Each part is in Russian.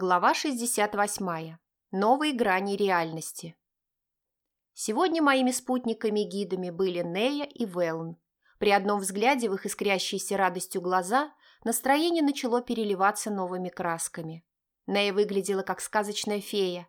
Глава 68. Новые грани реальности. Сегодня моими спутниками-гидами были Нея и Велн. При одном взгляде в их искрящиеся радостью глаза настроение начало переливаться новыми красками. Нея выглядела как сказочная фея.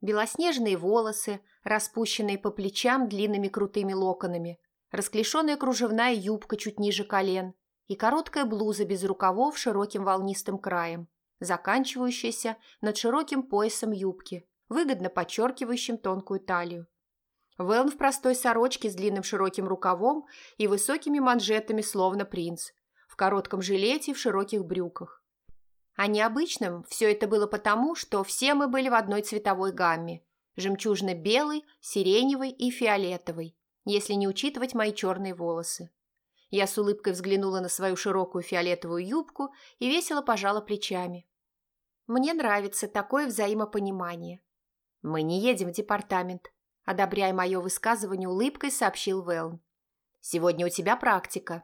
Белоснежные волосы, распущенные по плечам длинными крутыми локонами, расклешенная кружевная юбка чуть ниже колен и короткая блуза без рукавов широким волнистым краем – заканчивающаяся над широким поясом юбки, выгодно подчеркивающим тонкую талию. Вэлн в простой сорочке с длинным широким рукавом и высокими манжетами, словно принц, в коротком жилете и в широких брюках. А необычным все это было потому, что все мы были в одной цветовой гамме – жемчужно-белый, сиреневый и фиолетовый, если не учитывать мои черные волосы. Я с улыбкой взглянула на свою широкую фиолетовую юбку и весело пожала плечами. Мне нравится такое взаимопонимание. Мы не едем в департамент, одобряя мое высказывание улыбкой, сообщил Вэлн. Сегодня у тебя практика.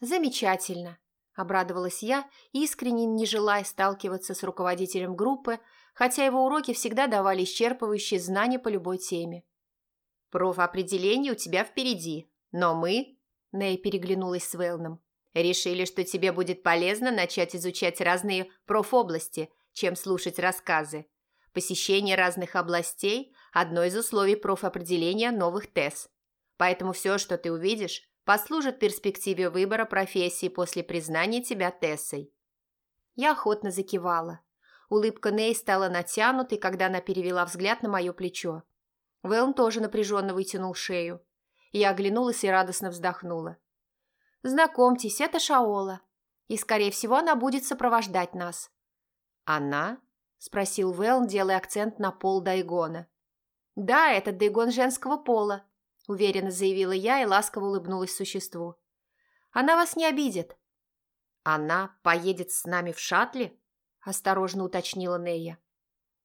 Замечательно, обрадовалась я, искренне не желая сталкиваться с руководителем группы, хотя его уроки всегда давали исчерпывающие знания по любой теме. «Профопределение у тебя впереди, но мы...» Нэй переглянулась с Вэлном. «Решили, что тебе будет полезно начать изучать разные профобласти, чем слушать рассказы. Посещение разных областей – одно из условий профопределения новых ТЭС. Поэтому все, что ты увидишь, послужит перспективе выбора профессии после признания тебя ТЭСой. Я охотно закивала. Улыбка Ней стала натянутой, когда она перевела взгляд на мое плечо. Вэлн тоже напряженно вытянул шею. Я оглянулась и радостно вздохнула. «Знакомьтесь, это Шаола. И, скорее всего, она будет сопровождать нас. «Она?» – спросил Вэлн, делая акцент на пол Дайгона. «Да, это Дайгон женского пола», – уверенно заявила я и ласково улыбнулась существу. «Она вас не обидит». «Она поедет с нами в шаттле?» – осторожно уточнила Нея.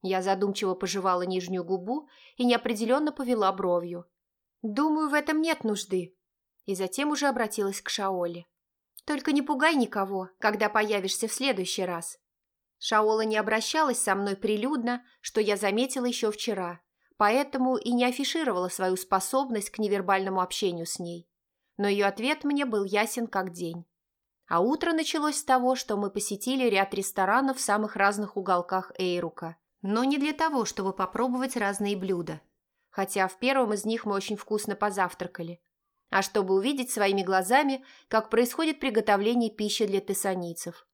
Я задумчиво пожевала нижнюю губу и неопределенно повела бровью. «Думаю, в этом нет нужды». И затем уже обратилась к Шаоле. «Только не пугай никого, когда появишься в следующий раз. Шаола не обращалась со мной прилюдно, что я заметила еще вчера, поэтому и не афишировала свою способность к невербальному общению с ней. Но ее ответ мне был ясен как день. А утро началось с того, что мы посетили ряд ресторанов в самых разных уголках Эйрука, но не для того, чтобы попробовать разные блюда. Хотя в первом из них мы очень вкусно позавтракали, а чтобы увидеть своими глазами, как происходит приготовление пищи для тессанийцев.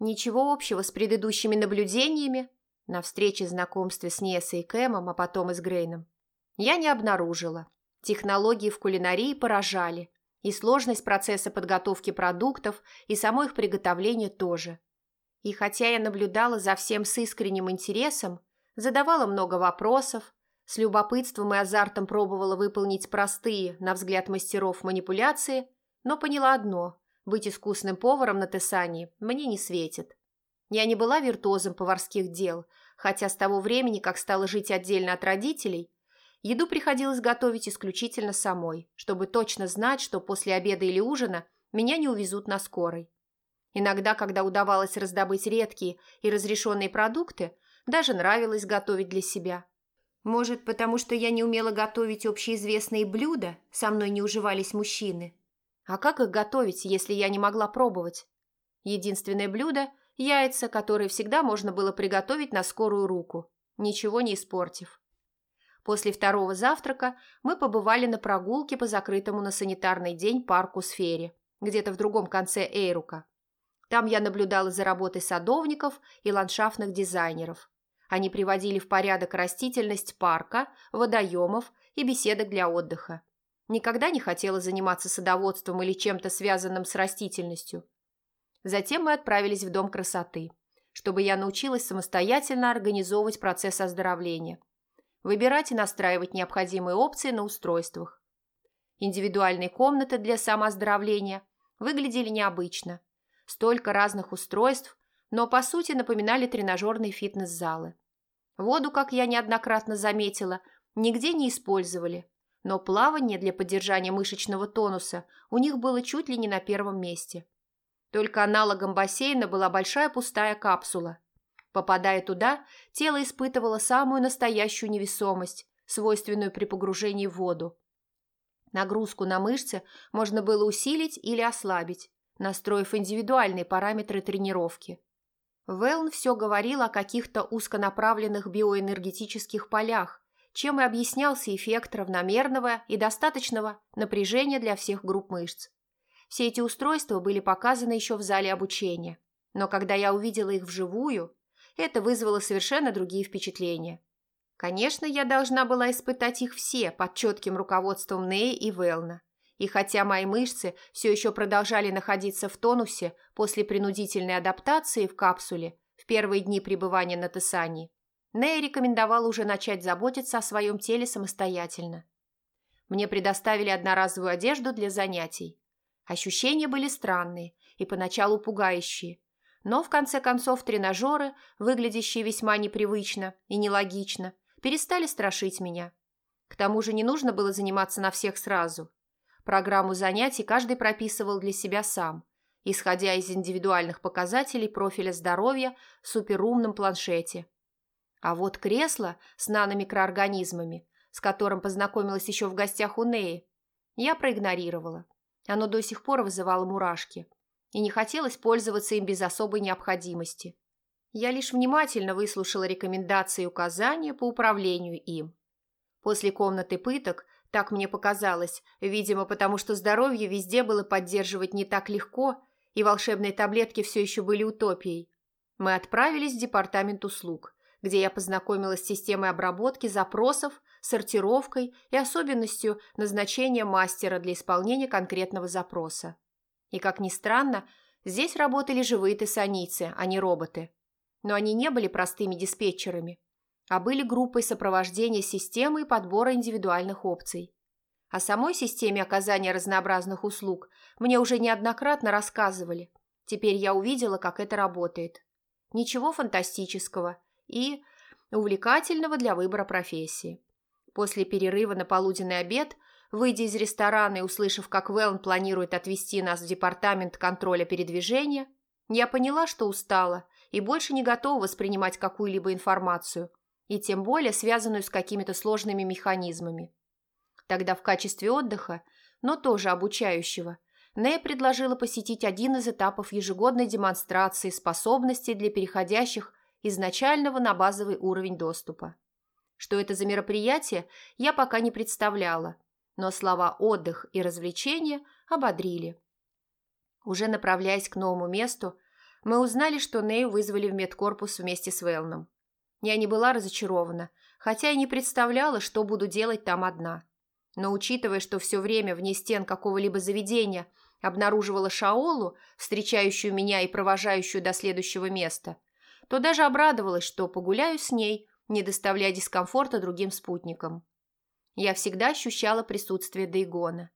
Ничего общего с предыдущими наблюдениями на встрече знакомстве с Несой и Кэмом, а потом и с Грейном, я не обнаружила. Технологии в кулинарии поражали, и сложность процесса подготовки продуктов, и само их приготовление тоже. И хотя я наблюдала за всем с искренним интересом, задавала много вопросов, с любопытством и азартом пробовала выполнить простые, на взгляд мастеров, манипуляции, но поняла одно быть искусным поваром на Тесании мне не светит. Я не была виртуозом поварских дел, хотя с того времени, как стала жить отдельно от родителей, еду приходилось готовить исключительно самой, чтобы точно знать, что после обеда или ужина меня не увезут на скорой. Иногда, когда удавалось раздобыть редкие и разрешенные продукты, даже нравилось готовить для себя. Может, потому что я не умела готовить общеизвестные блюда, со мной не уживались мужчины, а как их готовить, если я не могла пробовать? Единственное блюдо – яйца, которые всегда можно было приготовить на скорую руку, ничего не испортив. После второго завтрака мы побывали на прогулке по закрытому на санитарный день парку Сфере, где-то в другом конце Эйрука. Там я наблюдала за работой садовников и ландшафтных дизайнеров. Они приводили в порядок растительность парка, водоемов и беседок для отдыха. Никогда не хотела заниматься садоводством или чем-то связанным с растительностью. Затем мы отправились в Дом красоты, чтобы я научилась самостоятельно организовывать процесс оздоровления, выбирать и настраивать необходимые опции на устройствах. Индивидуальные комнаты для самооздоровления выглядели необычно. Столько разных устройств, но по сути напоминали тренажерные фитнес-залы. Воду, как я неоднократно заметила, нигде не использовали, но плавание для поддержания мышечного тонуса у них было чуть ли не на первом месте. Только аналогом бассейна была большая пустая капсула. Попадая туда, тело испытывало самую настоящую невесомость, свойственную при погружении в воду. Нагрузку на мышцы можно было усилить или ослабить, настроив индивидуальные параметры тренировки. Велн все говорил о каких-то узконаправленных биоэнергетических полях, чем и объяснялся эффект равномерного и достаточного напряжения для всех групп мышц. Все эти устройства были показаны еще в зале обучения, но когда я увидела их вживую, это вызвало совершенно другие впечатления. Конечно, я должна была испытать их все под четким руководством Неи и Велна. И хотя мои мышцы все еще продолжали находиться в тонусе после принудительной адаптации в капсуле в первые дни пребывания на Тесании, Нея рекомендовала уже начать заботиться о своем теле самостоятельно. Мне предоставили одноразовую одежду для занятий. Ощущения были странные и поначалу пугающие, но в конце концов тренажеры, выглядящие весьма непривычно и нелогично, перестали страшить меня. К тому же не нужно было заниматься на всех сразу. Программу занятий каждый прописывал для себя сам, исходя из индивидуальных показателей профиля здоровья в суперумном планшете. А вот кресло с наномикроорганизмами, с которым познакомилась еще в гостях у Неи, я проигнорировала. Оно до сих пор вызывало мурашки, и не хотелось пользоваться им без особой необходимости. Я лишь внимательно выслушала рекомендации и указания по управлению им. После комнаты пыток, так мне показалось, видимо, потому что здоровье везде было поддерживать не так легко, и волшебные таблетки все еще были утопией, мы отправились в департамент услуг, где я познакомилась с системой обработки запросов, сортировкой и особенностью назначения мастера для исполнения конкретного запроса. И, как ни странно, здесь работали живые тессаницы, а не роботы но они не были простыми диспетчерами, а были группой сопровождения системы и подбора индивидуальных опций. О самой системе оказания разнообразных услуг мне уже неоднократно рассказывали. Теперь я увидела, как это работает. Ничего фантастического и увлекательного для выбора профессии. После перерыва на полуденный обед, выйдя из ресторана и услышав, как Велн планирует отвезти нас в департамент контроля передвижения, я поняла, что устала и больше не готова воспринимать какую-либо информацию, и тем более связанную с какими-то сложными механизмами. Тогда в качестве отдыха, но тоже обучающего, Нея предложила посетить один из этапов ежегодной демонстрации способностей для переходящих из начального на базовый уровень доступа. Что это за мероприятие, я пока не представляла, но слова «отдых» и «развлечения» ободрили. Уже направляясь к новому месту, мы узнали, что Нею вызвали в медкорпус вместе с Велном. Я не была разочарована, хотя и не представляла, что буду делать там одна. Но учитывая, что все время вне стен какого-либо заведения обнаруживала Шаолу, встречающую меня и провожающую до следующего места, то даже обрадовалась, что погуляю с ней, не доставляя дискомфорта другим спутникам. Я всегда ощущала присутствие Дейгона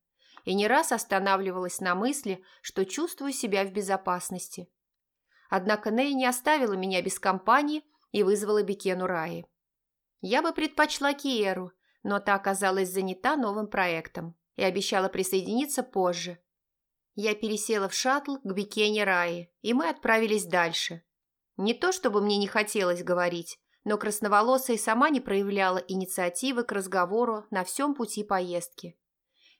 и не раз останавливалась на мысли, что чувствую себя в безопасности – Однако Нэй не оставила меня без компании и вызвала Бекену Раи. Я бы предпочла Киеру, но та оказалась занята новым проектом и обещала присоединиться позже. Я пересела в шаттл к Бекене Раи, и мы отправились дальше. Не то чтобы мне не хотелось говорить, но красноволосая сама не проявляла инициативы к разговору на всем пути поездки.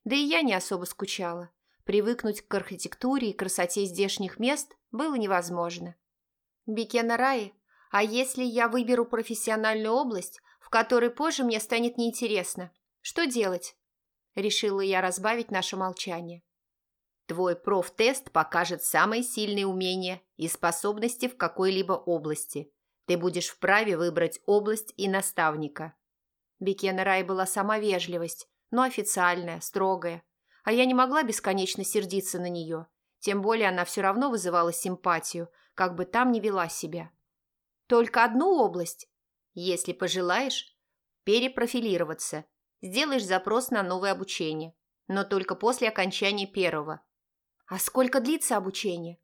Да и я не особо скучала. Привыкнуть к архитектуре и красоте здешних мест было невозможно. Бекена Раи, а если я выберу профессиональную область, в которой позже мне станет неинтересно, что делать? Решила я разбавить наше молчание. Твой профтест покажет самые сильные умения и способности в какой-либо области. Ты будешь вправе выбрать область и наставника. Бекена Рай была сама вежливость, но официальная, строгая. А я не могла бесконечно сердиться на нее – тем более она все равно вызывала симпатию, как бы там ни вела себя. Только одну область, если пожелаешь, перепрофилироваться. Сделаешь запрос на новое обучение, но только после окончания первого. А сколько длится обучение?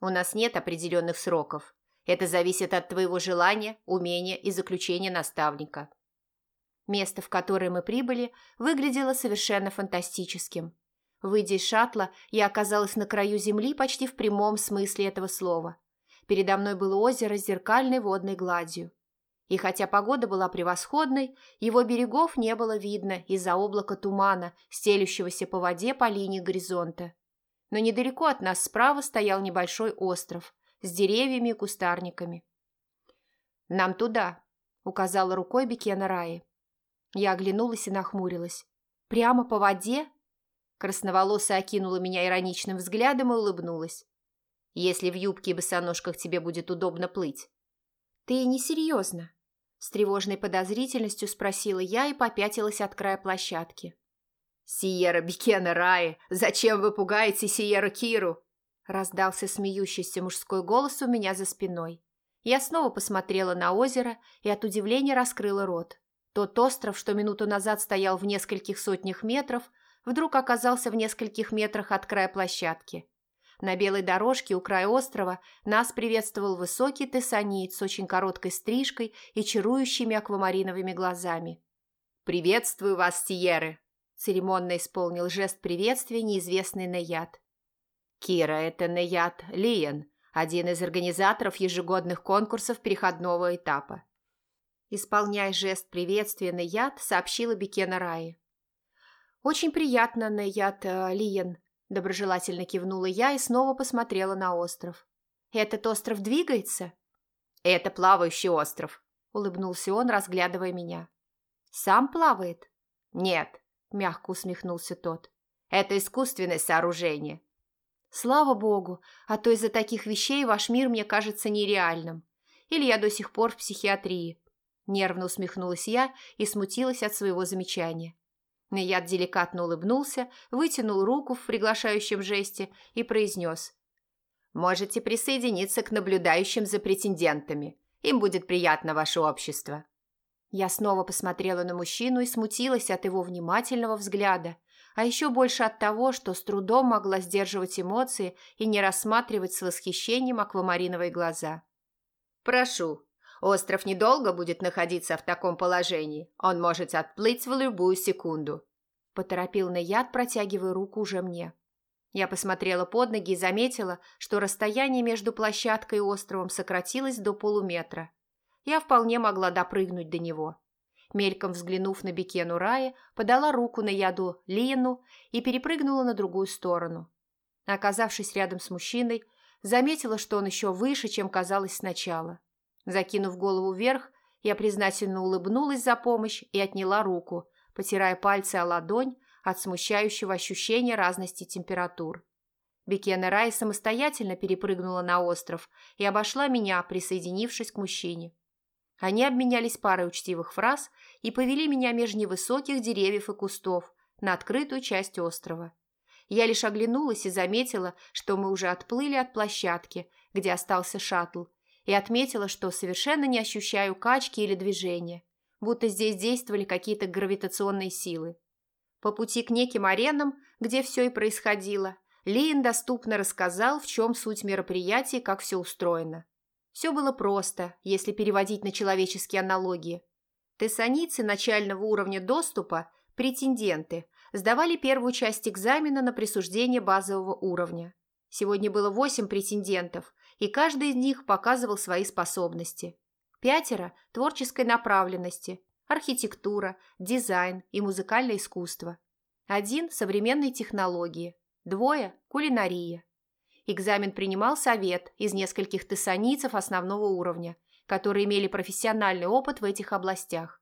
У нас нет определенных сроков. Это зависит от твоего желания, умения и заключения наставника. Место, в которое мы прибыли, выглядело совершенно фантастическим. Выйдя из шаттла, я оказалась на краю земли почти в прямом смысле этого слова. Передо мной было озеро с зеркальной водной гладью. И хотя погода была превосходной, его берегов не было видно из-за облака тумана, стелющегося по воде по линии горизонта. Но недалеко от нас справа стоял небольшой остров с деревьями и кустарниками. «Нам туда», — указала рукой Бекена Раи. Я оглянулась и нахмурилась. «Прямо по воде?» Красноволосая окинула меня ироничным взглядом и улыбнулась. «Если в юбке и босоножках тебе будет удобно плыть». «Ты несерьезно?» С тревожной подозрительностью спросила я и попятилась от края площадки. «Сиера Бекена Раи, зачем вы пугаете Сиера Киру?» Раздался смеющийся мужской голос у меня за спиной. Я снова посмотрела на озеро и от удивления раскрыла рот. Тот остров, что минуту назад стоял в нескольких сотнях метров, вдруг оказался в нескольких метрах от края площадки. На белой дорожке у края острова нас приветствовал высокий тессаниец с очень короткой стрижкой и чарующими аквамариновыми глазами. «Приветствую вас, Тиеры!» – церемонно исполнил жест приветствия неизвестный Наяд. «Кира – это Наяд Лиен, один из организаторов ежегодных конкурсов переходного этапа. Исполняя жест приветствия Наяд, сообщила Бекена Раи. «Очень приятно, Наяд э, Лиен», – доброжелательно кивнула я и снова посмотрела на остров. «Этот остров двигается?» «Это плавающий остров», – улыбнулся он, разглядывая меня. «Сам плавает?» «Нет», – мягко усмехнулся тот. «Это искусственное сооружение». «Слава богу, а то из-за таких вещей ваш мир мне кажется нереальным. Или я до сих пор в психиатрии». Нервно усмехнулась я и смутилась от своего замечания. Наяд деликатно улыбнулся, вытянул руку в приглашающем жесте и произнес. «Можете присоединиться к наблюдающим за претендентами. Им будет приятно ваше общество». Я снова посмотрела на мужчину и смутилась от его внимательного взгляда, а еще больше от того, что с трудом могла сдерживать эмоции и не рассматривать с восхищением аквамариновые глаза. «Прошу, Остров недолго будет находиться в таком положении. Он может отплыть в любую секунду. Поторопил Наяд, протягивая руку уже мне. Я посмотрела под ноги и заметила, что расстояние между площадкой и островом сократилось до полуметра. Я вполне могла допрыгнуть до него. Мельком взглянув на Бекену Рая, подала руку на яду Лину и перепрыгнула на другую сторону. Оказавшись рядом с мужчиной, заметила, что он еще выше, чем казалось сначала. Закинув голову вверх, я признательно улыбнулась за помощь и отняла руку, потирая пальцы о ладонь от смущающего ощущения разности температур. Бекена Рай самостоятельно перепрыгнула на остров и обошла меня, присоединившись к мужчине. Они обменялись парой учтивых фраз и повели меня меж невысоких деревьев и кустов на открытую часть острова. Я лишь оглянулась и заметила, что мы уже отплыли от площадки, где остался шаттл, и отметила, что совершенно не ощущаю качки или движения, будто здесь действовали какие-то гравитационные силы. По пути к неким аренам, где все и происходило, Лиен доступно рассказал, в чем суть мероприятия и как все устроено. Все было просто, если переводить на человеческие аналогии. Тессаницы начального уровня доступа, претенденты, сдавали первую часть экзамена на присуждение базового уровня. Сегодня было восемь претендентов, и каждый из них показывал свои способности. Пятеро – творческой направленности, архитектура, дизайн и музыкальное искусство. Один – современные технологии, двое – кулинария. Экзамен принимал совет из нескольких тессаницев основного уровня, которые имели профессиональный опыт в этих областях.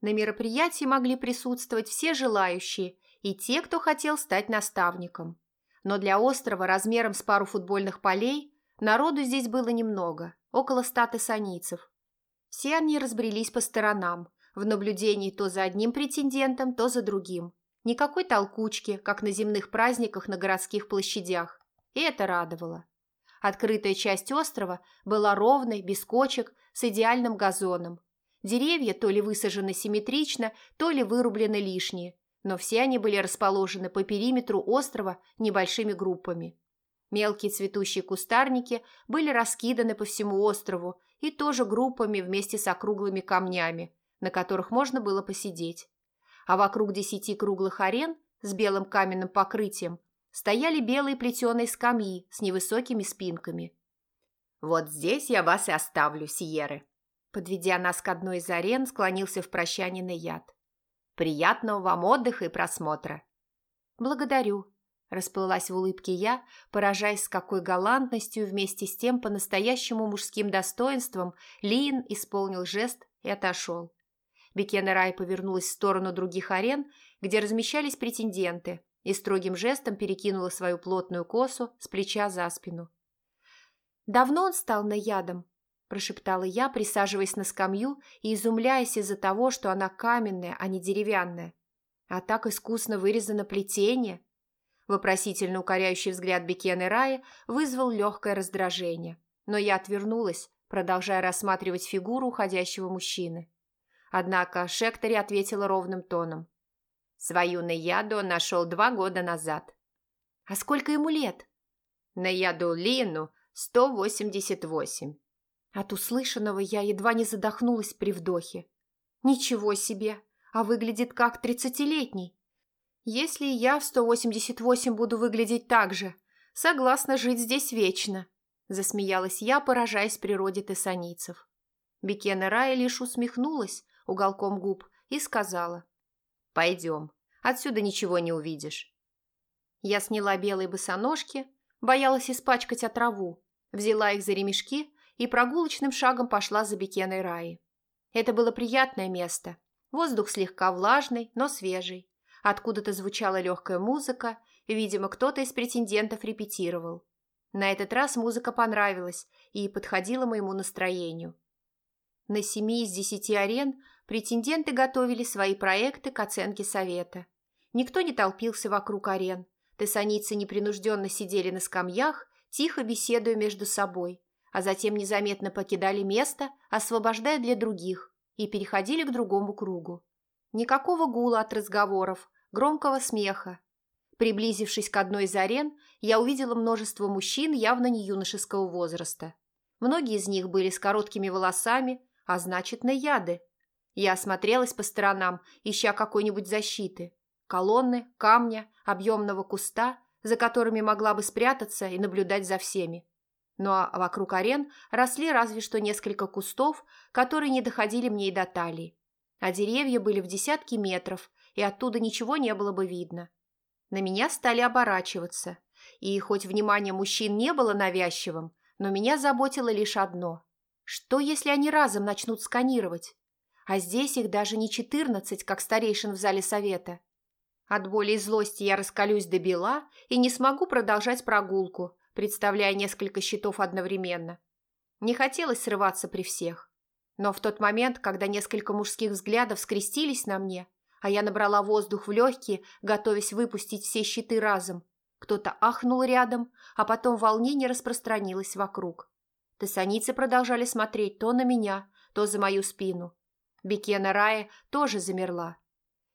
На мероприятии могли присутствовать все желающие и те, кто хотел стать наставником. Но для острова размером с пару футбольных полей Народу здесь было немного, около ста тессанийцев. Все они разбрелись по сторонам, в наблюдении то за одним претендентом, то за другим. Никакой толкучки, как на земных праздниках на городских площадях. И это радовало. Открытая часть острова была ровной, без кочек, с идеальным газоном. Деревья то ли высажены симметрично, то ли вырублены лишние, но все они были расположены по периметру острова небольшими группами. Мелкие цветущие кустарники были раскиданы по всему острову и тоже группами вместе с округлыми камнями, на которых можно было посидеть. А вокруг десяти круглых арен с белым каменным покрытием стояли белые плетеные скамьи с невысокими спинками. «Вот здесь я вас и оставлю, Сиеры». Подведя нас к одной из арен, склонился в прощание на яд. «Приятного вам отдыха и просмотра». «Благодарю», – расплылась в улыбке я, поражаясь, с какой галантностью вместе с тем по-настоящему мужским достоинством Лин исполнил жест и отошел. Бекена Рай повернулась в сторону других арен, где размещались претенденты, и строгим жестом перекинула свою плотную косу с плеча за спину. «Давно он стал наядом?» – прошептала я, присаживаясь на скамью и изумляясь из-за того, что она каменная, а не деревянная. А так искусно вырезано плетение. Вопросительно укоряющий взгляд Бекены Рая вызвал легкое раздражение, но я отвернулась, продолжая рассматривать фигуру уходящего мужчины. Однако Шектори ответила ровным тоном. Свою Наяду он нашел два года назад. А сколько ему лет? Наяду Лину 188. От услышанного я едва не задохнулась при вдохе. Ничего себе, а выглядит как тридцатилетний. Если я в 188 буду выглядеть так же, согласна жить здесь вечно, засмеялась я, поражаясь природе тессаницев. Бекена Рая лишь усмехнулась уголком губ и сказала. «Пойдем, отсюда ничего не увидишь». Я сняла белые босоножки, боялась испачкать отраву, взяла их за ремешки и прогулочным шагом пошла за Бекеной Раи. Это было приятное место. Воздух слегка влажный, но свежий. Откуда-то звучала легкая музыка, видимо, кто-то из претендентов репетировал. На этот раз музыка понравилась и подходила моему настроению. На семи из десяти арен претенденты готовили свои проекты к оценке совета. Никто не толпился вокруг арен. Тессаницы непринужденно сидели на скамьях тихо беседуя между собой, а затем незаметно покидали место, освобождая для других, и переходили к другому кругу. Никакого гула от разговоров, громкого смеха. Приблизившись к одной из арен, я увидела множество мужчин явно не юношеского возраста. Многие из них были с короткими волосами, а значит, на яды. Я осмотрелась по сторонам, ища какой-нибудь защиты. Колонны, камня, объемного куста за которыми могла бы спрятаться и наблюдать за всеми. Ну а вокруг арен росли разве что несколько кустов, которые не доходили мне и до талии. А деревья были в десятки метров, и оттуда ничего не было бы видно. На меня стали оборачиваться, и хоть внимание мужчин не было навязчивым, но меня заботило лишь одно. Что, если они разом начнут сканировать? А здесь их даже не четырнадцать, как старейшин в зале совета. От боли и злости я раскалюсь до бела и не смогу продолжать прогулку, представляя несколько счетов одновременно. Не хотелось срываться при всех. Но в тот момент, когда несколько мужских взглядов скрестились на мне, а я набрала воздух в легкие, готовясь выпустить все щиты разом, кто-то ахнул рядом, а потом волнение распространилось вокруг. Тессаницы продолжали смотреть то на меня, то за мою спину. Бекена Рая тоже замерла,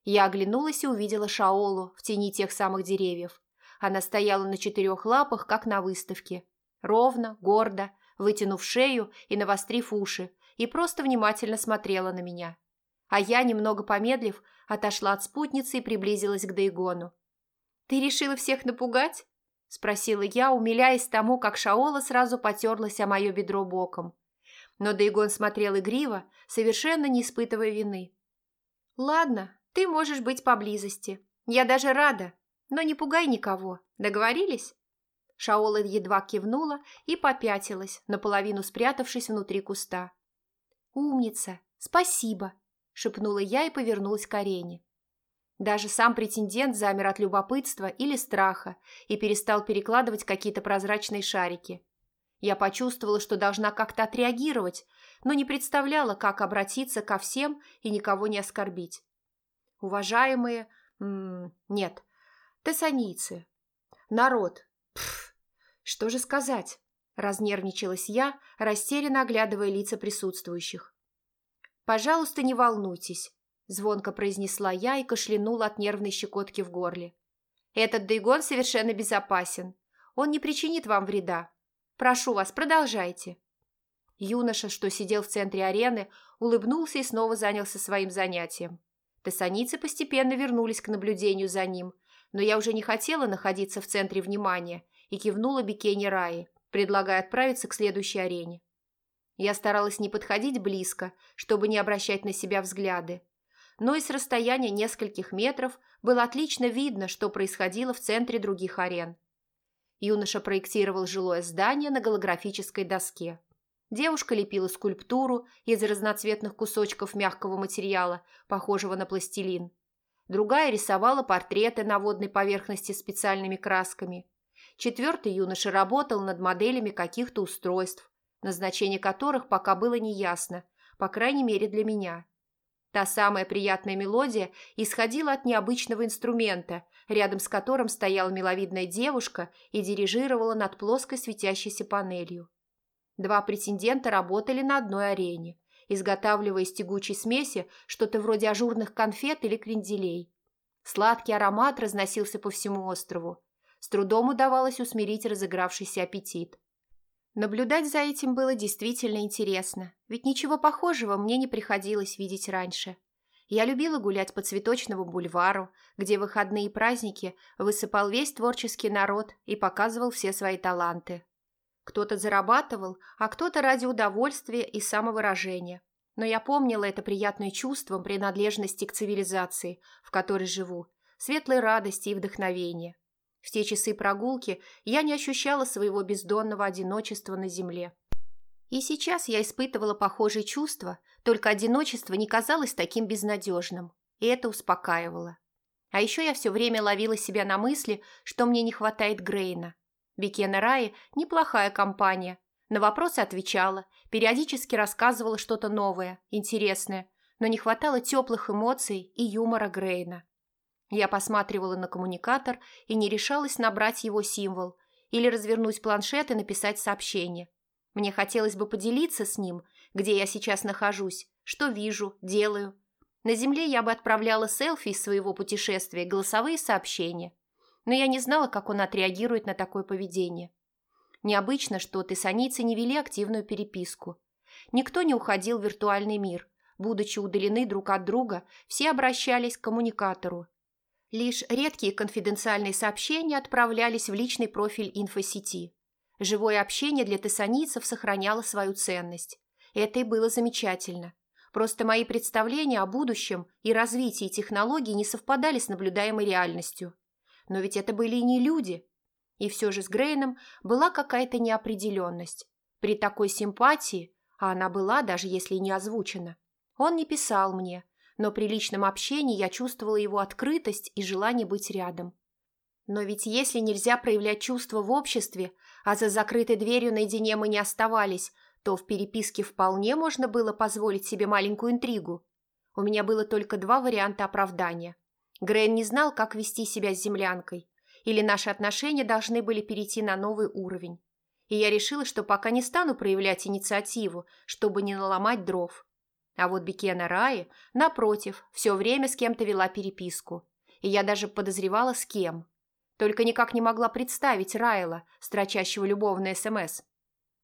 я оглянулась и увидела Шаолу в тени тех самых деревьев. Она стояла на четырех лапах, как на выставке. Ровно, гордо, вытянув шею и навострив уши, и просто внимательно смотрела на меня. А я, немного помедлив, отошла от спутницы и приблизилась к Дейгону. «Ты решила всех напугать?» – спросила я, умиляясь тому, как Шаола сразу потерлась о мое бедро боком. Но Дейгон смотрел игриво, совершенно не испытывая вины. «Ладно, ты можешь быть поблизости. Я даже рада. Но не пугай никого. Договорились?» Шаола едва кивнула и попятилась, наполовину спрятавшись внутри куста. «Умница! Спасибо!» – шепнула я и повернулась к арене. Даже сам претендент замер от любопытства или страха и перестал перекладывать какие-то прозрачные шарики. Я почувствовала, что должна как-то отреагировать, но не представляла, как обратиться ко всем и никого не оскорбить уважаемые... М -м, нет, тессанийцы. Народ. Пф, что же сказать? Разнервничалась я, растерянно оглядывая лица присутствующих. «Пожалуйста, не волнуйтесь», – звонко произнесла я и кашлянула от нервной щекотки в горле. «Этот Дейгон совершенно безопасен. Он не причинит вам вреда. Прошу вас, продолжайте». Юноша, что сидел в центре арены, улыбнулся и снова занялся своим занятием. Тессаницы постепенно вернулись к наблюдению за ним, но я уже не хотела находиться в центре внимания и кивнула Бекене Раи, предлагая отправиться к следующей арене. Я старалась не подходить близко, чтобы не обращать на себя взгляды, но и с расстояния нескольких метров было отлично видно, что происходило в центре других арен. Юноша проектировал жилое здание на голографической доске. Девушка лепила скульптуру из разноцветных кусочков мягкого материала, похожего на пластилин. Другая рисовала портреты на водной поверхности специальными красками. Четвертый юноша работал над моделями каких-то устройств, назначение которых пока было неясно, по крайней мере для меня. Та самая приятная мелодия исходила от необычного инструмента, рядом с которым стояла миловидная девушка и дирижировала над плоской светящейся панелью. Два претендента работали на одной арене, изготавливая из тягучей смеси что-то вроде ажурных конфет или кренделей. Сладкий аромат разносился по всему острову. С трудом удавалось усмирить разыгравшийся аппетит. Наблюдать за этим было действительно интересно, ведь ничего похожего мне не приходилось видеть раньше. Я любила гулять по Цветочному бульвару, где выходные и праздники высыпал весь творческий народ и показывал все свои таланты. Кто-то зарабатывал, а кто-то ради удовольствия и самовыражения. Но я помнила это приятное чувство принадлежности к цивилизации, в которой живу, светлой радости и вдохновения. В те часы прогулки я не ощущала своего бездонного одиночества на земле. И сейчас я испытывала похожие чувства, только одиночество не казалось таким безнадежным, и это успокаивало. А еще я все время ловила себя на мысли, что мне не хватает Грейна. Бекена Раи – неплохая компания. На вопросы отвечала, периодически рассказывала что-то новое, интересное, но не хватало теплых эмоций и юмора Грейна. Я посматривала на коммуникатор и не решалась набрать его символ или развернуть планшет и написать сообщение. Мне хотелось бы поделиться с ним, где я сейчас нахожусь, что вижу, делаю. На Земле я бы отправляла селфи из своего путешествия, голосовые сообщения. Но я не знала, как он отреагирует на такое поведение. Необычно, что тессаницы не вели активную переписку. Никто не уходил в виртуальный мир. Будучи удалены друг от друга, все обращались к коммуникатору Лишь редкие конфиденциальные сообщения отправлялись в личный профиль инфосети. Живое общение для тессанийцев сохраняло свою ценность. Это и было замечательно. Просто мои представления о будущем и развитии технологий не совпадали с наблюдаемой реальностью. Но ведь это были и не люди. И все же с Грейном была какая-то неопределенность. При такой симпатии, а она была, даже если не озвучена, он не писал мне, но при личном общении я чувствовала его открытость и желание быть рядом. Но ведь если нельзя проявлять чувства в обществе, а за закрытой дверью наедине мы не оставались, то в переписке вполне можно было позволить себе маленькую интригу. У меня было только два варианта оправдания. Грейн не знал, как вести себя с землянкой, или наши отношения должны были перейти на новый уровень. И я решила, что пока не стану проявлять инициативу, чтобы не наломать дров. А вот Бекена Раи, напротив, все время с кем-то вела переписку. И я даже подозревала, с кем. Только никак не могла представить Райла, строчащего любовный СМС.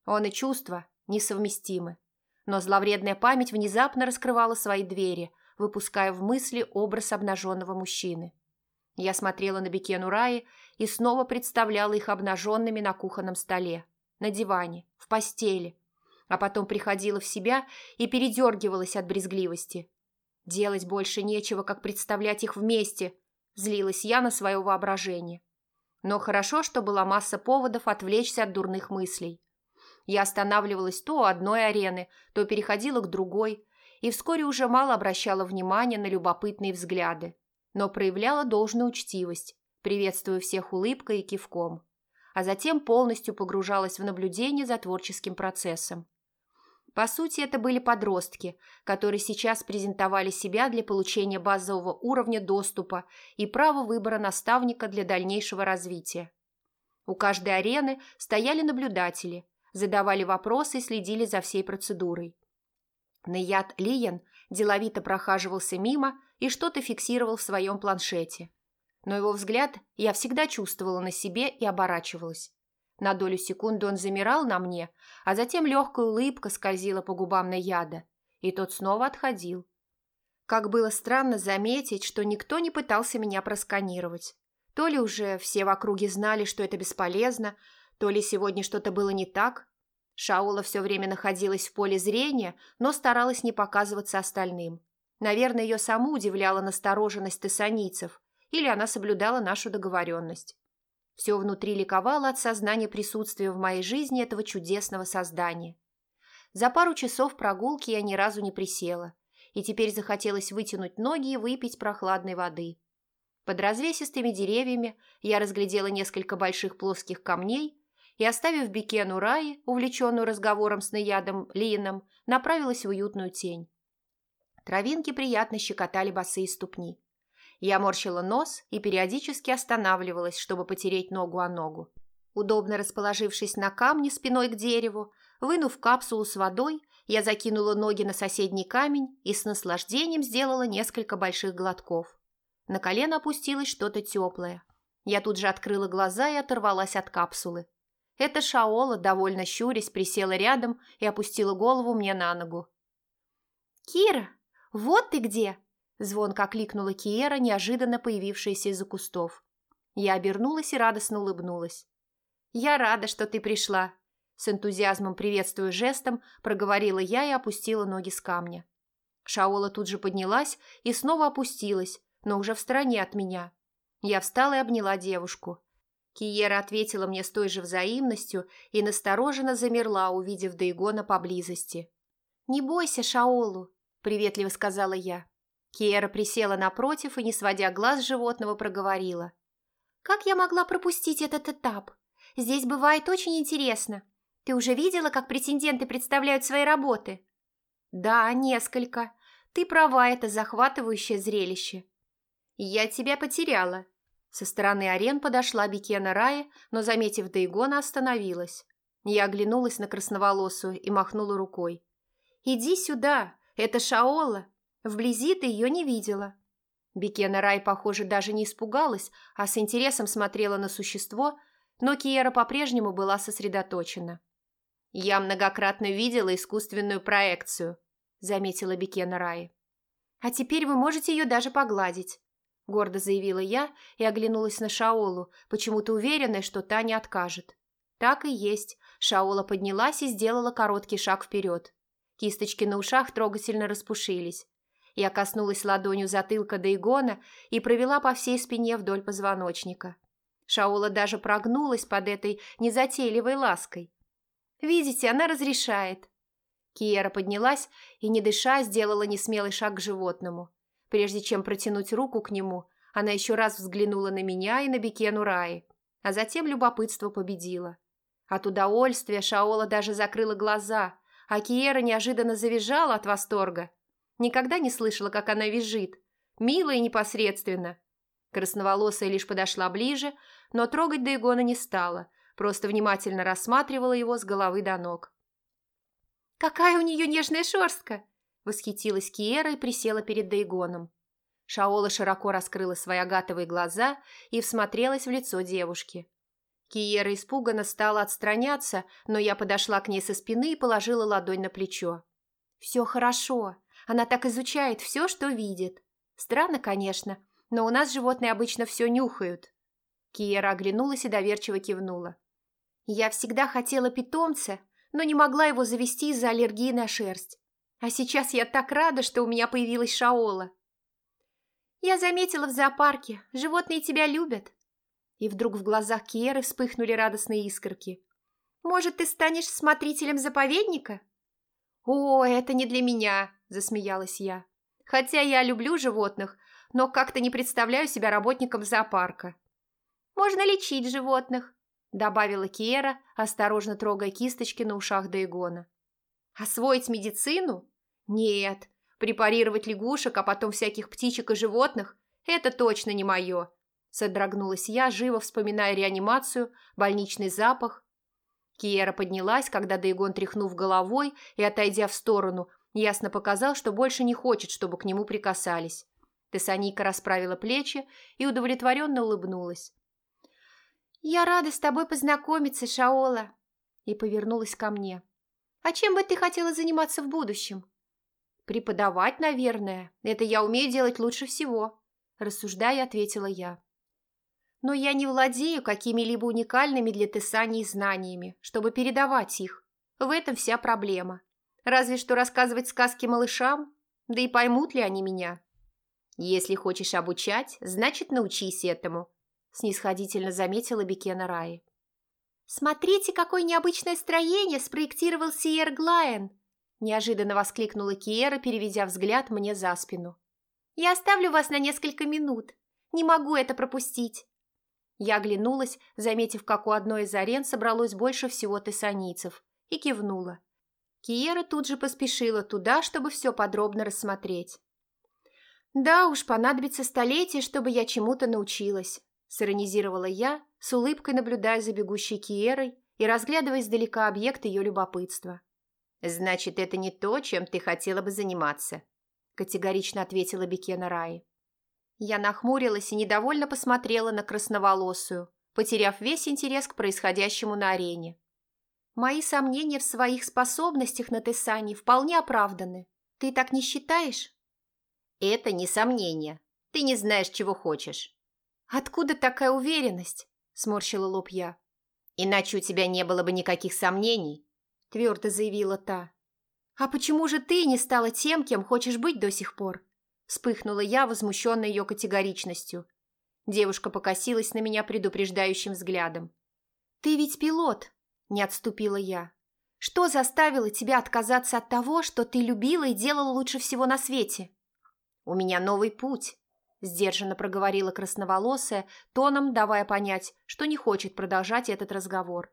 Он и чувства несовместимы. Но зловредная память внезапно раскрывала свои двери, выпуская в мысли образ обнаженного мужчины. Я смотрела на Бекену Раи и снова представляла их обнаженными на кухонном столе, на диване, в постели, а потом приходила в себя и передергивалась от брезгливости. Делать больше нечего, как представлять их вместе, злилась я на свое воображение. Но хорошо, что была масса поводов отвлечься от дурных мыслей. Я останавливалась то у одной арены, то переходила к другой, и вскоре уже мало обращала внимания на любопытные взгляды, но проявляла должную учтивость, приветствуя всех улыбкой и кивком, а затем полностью погружалась в наблюдение за творческим процессом. По сути, это были подростки, которые сейчас презентовали себя для получения базового уровня доступа и права выбора наставника для дальнейшего развития. У каждой арены стояли наблюдатели, задавали вопросы и следили за всей процедурой. Наят Лиен деловито прохаживался мимо и что-то фиксировал в своем планшете. Но его взгляд я всегда чувствовала на себе и оборачивалась. На долю секунды он замирал на мне, а затем легкая улыбка скользила по губам Наяда, и тот снова отходил. Как было странно заметить, что никто не пытался меня просканировать. То ли уже все в округе знали, что это бесполезно, То ли сегодня что-то было не так? Шаула все время находилась в поле зрения, но старалась не показываться остальным. Наверное, ее саму удивляла настороженность тессанийцев, или она соблюдала нашу договоренность. Все внутри ликовало от сознания присутствия в моей жизни этого чудесного создания. За пару часов прогулки я ни разу не присела, и теперь захотелось вытянуть ноги и выпить прохладной воды. Под развесистыми деревьями я разглядела несколько больших плоских камней и, оставив Бекену Раи, увлеченную разговором с наядом Лином, направилась в уютную тень. Травинки приятно щекотали босые ступни. Я морщила нос и периодически останавливалась, чтобы потереть ногу о ногу. Удобно расположившись на камне спиной к дереву, вынув капсулу с водой, я закинула ноги на соседний камень и с наслаждением сделала несколько больших глотков. На колено опустилось что-то теплое. Я тут же открыла глаза и оторвалась от капсулы. Эта Шаола, довольно щурясь, присела рядом и опустила голову мне на ногу. «Кира, вот ты где!» – звонко окликнула Киера, неожиданно появившаяся из-за кустов. Я обернулась и радостно улыбнулась. «Я рада, что ты пришла!» С энтузиазмом приветствуя жестом, проговорила я и опустила ноги с камня. Шаола тут же поднялась и снова опустилась, но уже в стороне от меня. Я встала и обняла девушку. Киера ответила мне с той же взаимностью и настороженно замерла, увидев Дейгона поблизости. «Не бойся, Шаолу», – приветливо сказала я. Киера присела напротив и, не сводя глаз животного, проговорила. «Как я могла пропустить этот этап? Здесь бывает очень интересно. Ты уже видела, как претенденты представляют свои работы?» «Да, несколько. Ты права, это захватывающее зрелище. «Я тебя потеряла». Со стороны арен подошла Бекена Рая, но, заметив Дейгона, остановилась. Я оглянулась на красноволосую и махнула рукой. «Иди сюда, это Шаола. Вблизи ты ее не видела». Бекена Рай, похоже, даже не испугалась, а с интересом смотрела на существо, но Киера по-прежнему была сосредоточена. «Я многократно видела искусственную проекцию», – заметила Бекена Рай. «А теперь вы можете ее даже погладить гордо заявила я и оглянулась на Шаолу, почему-то уверенная, что та не откажет. Так и есть. Шаола поднялась и сделала короткий шаг вперед. Кисточки на ушах трогательно распушились. Я коснулась ладонью затылка Дейгона и провела по всей спине вдоль позвоночника. Шаола даже прогнулась под этой незатейливой лаской. «Видите, она разрешает». Киера поднялась и, не дыша, сделала несмелый шаг к животному. Прежде чем протянуть руку к нему, она еще раз взглянула на меня и на Бекену Раи, а затем любопытство победило. От удовольствия Шаола даже закрыла глаза, а Киера неожиданно завизжала от восторга. Никогда не слышала, как она визжит. Мило и непосредственно. Красноволосая лишь подошла ближе, но трогать Дейгона не стала, просто внимательно рассматривала его с головы до ног. «Какая у нее нежная шерстка!» Восхитилась Киера и присела перед Дейгоном. Шаола широко раскрыла свои агатовые глаза и всмотрелась в лицо девушки. Киера испуганно стала отстраняться, но я подошла к ней со спины и положила ладонь на плечо. «Все хорошо. Она так изучает все, что видит. Странно, конечно, но у нас животные обычно все нюхают». Киера оглянулась и доверчиво кивнула. «Я всегда хотела питомца, но не могла его завести из-за аллергии на шерсть. А сейчас я так рада, что у меня появилась Шаола. Я заметила в зоопарке, животные тебя любят. И вдруг в глазах Киеры вспыхнули радостные искорки. Может, ты станешь смотрителем заповедника? О, это не для меня, засмеялась я. Хотя я люблю животных, но как-то не представляю себя работником зоопарка. Можно лечить животных, добавила Киера, осторожно трогая кисточки на ушах Дейгона. Освоить медицину? Нет, препарировать лягушек, а потом всяких птичек и животных – это точно не мое. Содрогнулась я, живо вспоминая реанимацию, больничный запах. Киера поднялась, когда Дейгон, тряхнув головой и отойдя в сторону, ясно показал, что больше не хочет, чтобы к нему прикасались. Тессаника расправила плечи и удовлетворенно улыбнулась. «Я рада с тобой познакомиться, Шаола!» и повернулась ко мне. А чем бы ты хотела заниматься в будущем? Преподавать, наверное. Это я умею делать лучше всего, рассуждая, ответила я. но я не владею какими-либо уникальными для Тессании знаниями, чтобы передавать их. В этом вся проблема. Разве что рассказывать сказки малышам, да и поймут ли они меня? Если хочешь обучать, значит, научись этому, снисходительно заметила Бекена Раи. «Смотрите, какое необычное строение спроектировал Сиер Глайен!» Неожиданно воскликнула Киера, переведя взгляд мне за спину. «Я оставлю вас на несколько минут. Не могу это пропустить». Я оглянулась, заметив, как у одной из арен собралось больше всего тессанийцев, и кивнула. Киера тут же поспешила туда, чтобы все подробно рассмотреть. «Да уж, понадобится столетие, чтобы я чему-то научилась», – сиронизировала я, с улыбкой наблюдая за бегущей Киерой и разглядывая издалека объект ее любопытства. «Значит, это не то, чем ты хотела бы заниматься», – категорично ответила Бекена Раи. Я нахмурилась и недовольно посмотрела на красноволосую, потеряв весь интерес к происходящему на арене. Мои сомнения в своих способностях на Тессане вполне оправданы. Ты так не считаешь? Это не сомнение. Ты не знаешь, чего хочешь. Откуда такая уверенность? Сморщила лоб я. Иначе у тебя не было бы никаких сомнений, твердо заявила та. А почему же ты не стала тем, кем хочешь быть до сих пор? Вспыхнула я, возмущенная ее категоричностью. Девушка покосилась на меня предупреждающим взглядом. «Ты ведь пилот, не отступила я. «Что заставило тебя отказаться от того, что ты любила и делала лучше всего на свете?» «У меня новый путь», – сдержанно проговорила красноволосая, тоном давая понять, что не хочет продолжать этот разговор.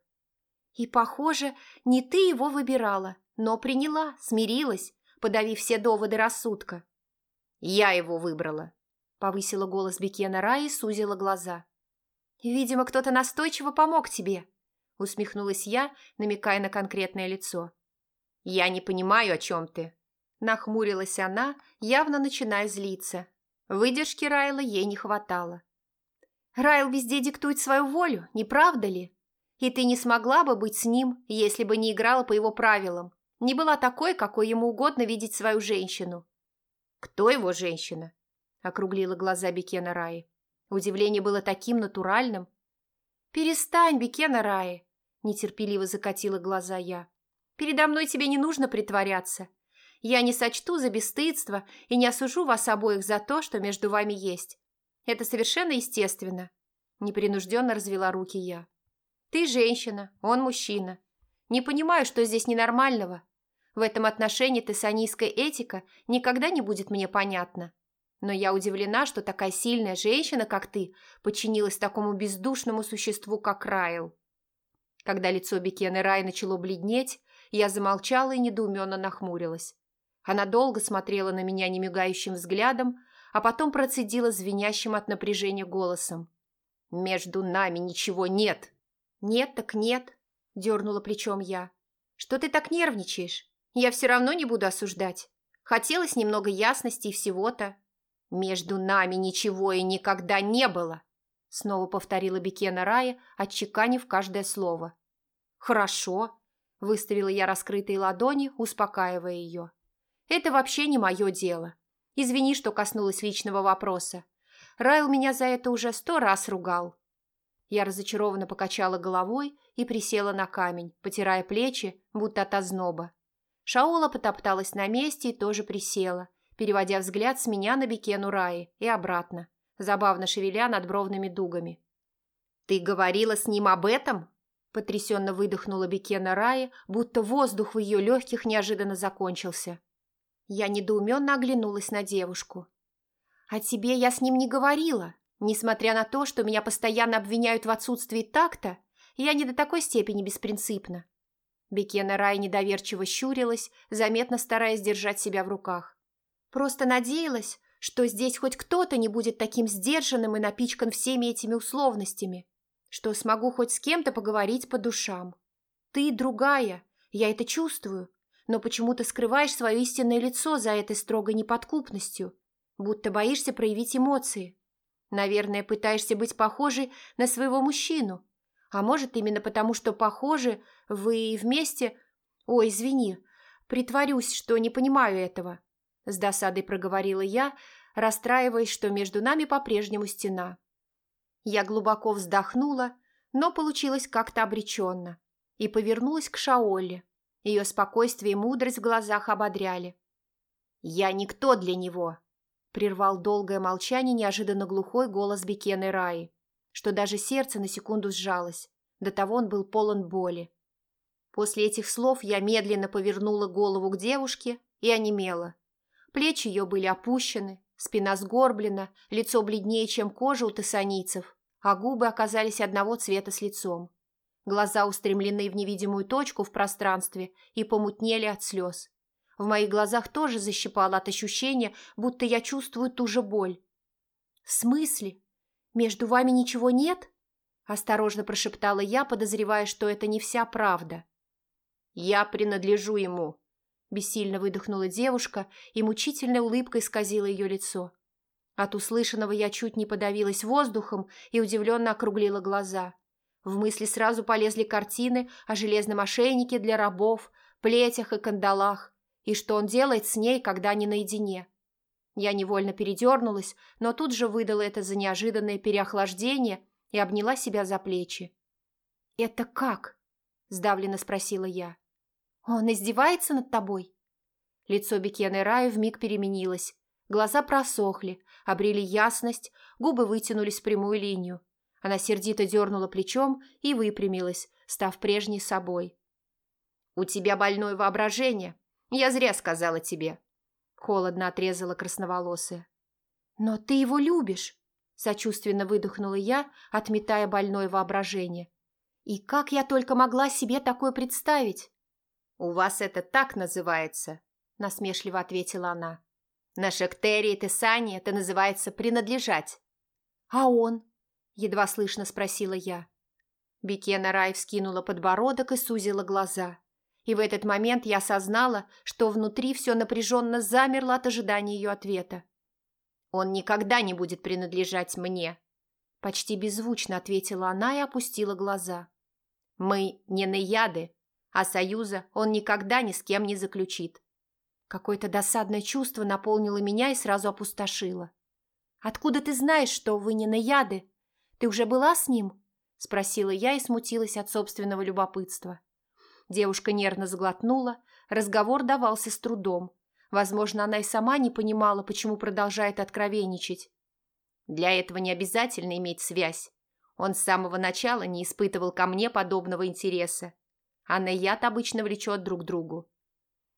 «И, похоже, не ты его выбирала, но приняла, смирилась, подавив все доводы рассудка». «Я его выбрала», – повысила голос Бекена Ра и сузила глаза. «Видимо, кто-то настойчиво помог тебе», – усмехнулась я, намекая на конкретное лицо. «Я не понимаю, о чем ты», – нахмурилась она, явно начиная злиться. Выдержки Райла ей не хватало. «Райл везде диктует свою волю, не правда ли? И ты не смогла бы быть с ним, если бы не играла по его правилам, не была такой, какой ему угодно видеть свою женщину». «Кто его женщина?» – округлила глаза Бекена Раи. Удивление было таким натуральным. «Перестань, Бекена Раи!» нетерпеливо закатила глаза я. «Передо мной тебе не нужно притворяться. Я не сочту за бесстыдство и не осужу вас обоих за то, что между вами есть. Это совершенно естественно», – непринужденно развела руки я. «Ты женщина, он мужчина. Не понимаю, что здесь ненормального. В этом отношении тессанийская этика никогда не будет мне понятна. Но я удивлена, что такая сильная женщина, как ты, подчинилась такому бездушному существу, как Райл. Когда лицо Бекены Рай начало бледнеть, я замолчала и недоуменно нахмурилась. Она долго смотрела на меня немигающим взглядом, а потом процедила звенящим от напряжения голосом. «Между нами ничего нет!» «Нет так нет», – дернула плечом я. «Что ты так нервничаешь? Я все равно не буду осуждать. Хотелось немного ясности и всего-то». «Между нами ничего и никогда не было!» Снова повторила Бекена Рая, отчеканив каждое слово. «Хорошо», – выставила я раскрытые ладони, успокаивая ее. «Это вообще не мое дело. Извини, что коснулась личного вопроса. Райл меня за это уже сто раз ругал». Я разочарованно покачала головой и присела на камень, потирая плечи, будто от озноба. Шаула потопталась на месте и тоже присела, переводя взгляд с меня на Бекену Раи и обратно забавно шевеля надбровными дугами. «Ты говорила с ним об этом?» Потрясенно выдохнула Бекена Рая, будто воздух в ее легких неожиданно закончился. Я недоуменно оглянулась на девушку. «О тебе я с ним не говорила. Несмотря на то, что меня постоянно обвиняют в отсутствии такта, я не до такой степени беспринципна». Бекена Рай недоверчиво щурилась, заметно стараясь держать себя в руках. «Просто надеялась, что здесь хоть кто-то не будет таким сдержанным и напичкан всеми этими условностями, что смогу хоть с кем-то поговорить по душам. Ты другая, я это чувствую, но почему-то скрываешь свое истинное лицо за этой строгой неподкупностью, будто боишься проявить эмоции. Наверное, пытаешься быть похожей на своего мужчину, а может, именно потому, что похожи, вы вместе... Ой, извини, притворюсь, что не понимаю этого. С досадой проговорила я, расстраиваясь, что между нами по-прежнему стена. Я глубоко вздохнула, но получилось как-то обреченно, и повернулась к Шаоле. Ее спокойствие и мудрость в глазах ободряли. «Я никто для него!» – прервал долгое молчание неожиданно глухой голос Бекены Раи, что даже сердце на секунду сжалось, до того он был полон боли. После этих слов я медленно повернула голову к девушке и онемела. Плечи ее были опущены, спина сгорблена, лицо бледнее, чем кожа у тессанийцев, а губы оказались одного цвета с лицом. Глаза устремлены в невидимую точку в пространстве и помутнели от слез. В моих глазах тоже защипало от ощущения, будто я чувствую ту же боль. «В смысле? Между вами ничего нет?» Осторожно прошептала я, подозревая, что это не вся правда. «Я принадлежу ему», – бессильно выдохнула девушка, и мучительной улыбкой исказила ее лицо. От услышанного я чуть не подавилась воздухом и удивленно округлила глаза – в мысли сразу полезли картины о железном ошейнике для рабов, плетях и кандалах, и что он делает с ней, когда они наедине. Я невольно передернулась, но тут же выдала это за неожиданное переохлаждение и обняла себя за плечи. «Это как?» – сдавленно спросила я. «Он издевается над тобой?» Лицо Бекены Раю вмиг переменилось. Глаза просохли, обрели ясность, губы вытянулись в прямую линию. Она сердито дернула плечом и выпрямилась, став прежней собой. «У тебя больное воображение. Я зря сказала тебе». Холодно отрезала красноволосая. «Но ты его любишь», – сочувственно выдохнула я, отметая больное воображение. «И как я только могла себе такое представить?» «У вас это так называется», – насмешливо ответила она. «На Шектерии и Тесане это называется принадлежать». «А он?» едва слышно спросила я. Бекена Рай вскинула подбородок и сузила глаза. И в этот момент я осознала, что внутри все напряженно замерло от ожидания ее ответа. «Он никогда не будет принадлежать мне», – почти беззвучно ответила она и опустила глаза. «Мы не наяды, а союза он никогда ни с кем не заключит». Какое-то досадное чувство наполнило меня и сразу опустошило. «Откуда ты знаешь, что вы не наяды?» Ты уже была с ним?» – спросила я и смутилась от собственного любопытства. Девушка нервно сглотнула, разговор давался с трудом. Возможно, она и сама не понимала, почему продолжает откровенничать. Для этого не обязательно иметь связь. Он с самого начала не испытывал ко мне подобного интереса. Анна и яд обычно влечет друг другу.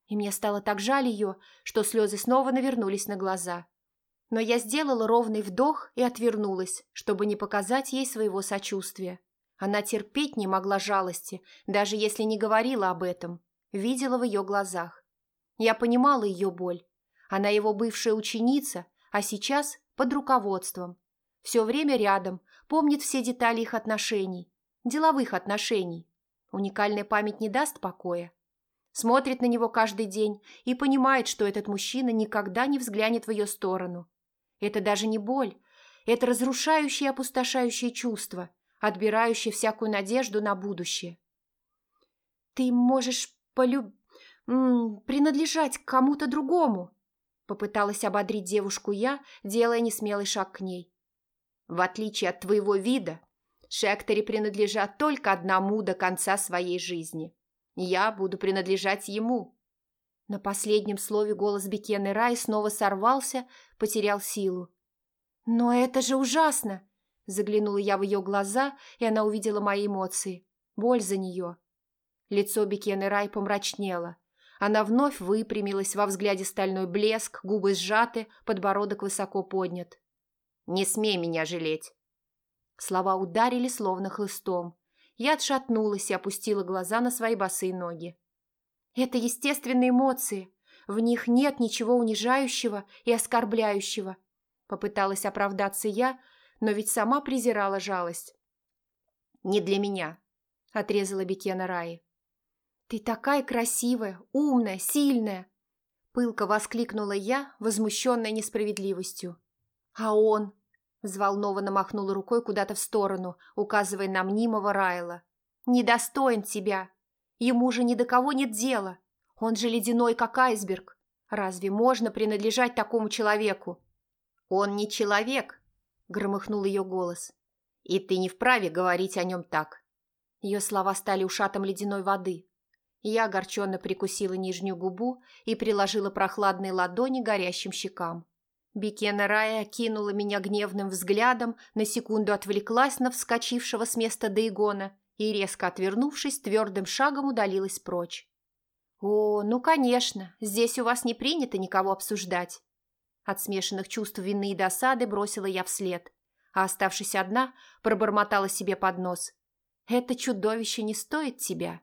И мне стало так жаль ее, что слезы снова навернулись на глаза. Но я сделала ровный вдох и отвернулась, чтобы не показать ей своего сочувствия. Она терпеть не могла жалости, даже если не говорила об этом. Видела в ее глазах. Я понимала ее боль. Она его бывшая ученица, а сейчас под руководством. Все время рядом, помнит все детали их отношений. Деловых отношений. Уникальная память не даст покоя. Смотрит на него каждый день и понимает, что этот мужчина никогда не взглянет в ее сторону. Это даже не боль, это разрушающее и опустошающее чувство, отбирающее всякую надежду на будущее. «Ты можешь полюб... принадлежать кому-то другому», попыталась ободрить девушку я, делая несмелый шаг к ней. «В отличие от твоего вида, Шектори принадлежат только одному до конца своей жизни. Я буду принадлежать ему». На последнем слове голос Бекены Рай снова сорвался, потерял силу. «Но это же ужасно!» Заглянула я в ее глаза, и она увидела мои эмоции. Боль за нее. Лицо Бекены Рай помрачнело. Она вновь выпрямилась, во взгляде стальной блеск, губы сжаты, подбородок высоко поднят. «Не смей меня жалеть!» Слова ударили словно хлыстом. Я отшатнулась и опустила глаза на свои босые ноги. Это естественные эмоции. В них нет ничего унижающего и оскорбляющего. Попыталась оправдаться я, но ведь сама презирала жалость. «Не для меня», — отрезала Бекена Раи. «Ты такая красивая, умная, сильная!» Пылко воскликнула я, возмущенная несправедливостью. «А он?» — взволнованно махнула рукой куда-то в сторону, указывая на мнимого Райла. «Недостоин тебя! Ему же ни до кого нет дела. Он же ледяной, как айсберг. Разве можно принадлежать такому человеку? Он не человек, громыхнул ее голос. И ты не вправе говорить о нем так. Ее слова стали ушатом ледяной воды. Я огорченно прикусила нижнюю губу и приложила прохладные ладони горящим щекам. Бекена Рая окинула меня гневным взглядом, на секунду отвлеклась на вскочившего с места Дейгона и, резко отвернувшись, твердым шагом удалилась прочь. «О, ну, конечно, здесь у вас не принято никого обсуждать». От смешанных чувств вины и досады бросила я вслед, а, оставшись одна, пробормотала себе под нос. «Это чудовище не стоит тебя».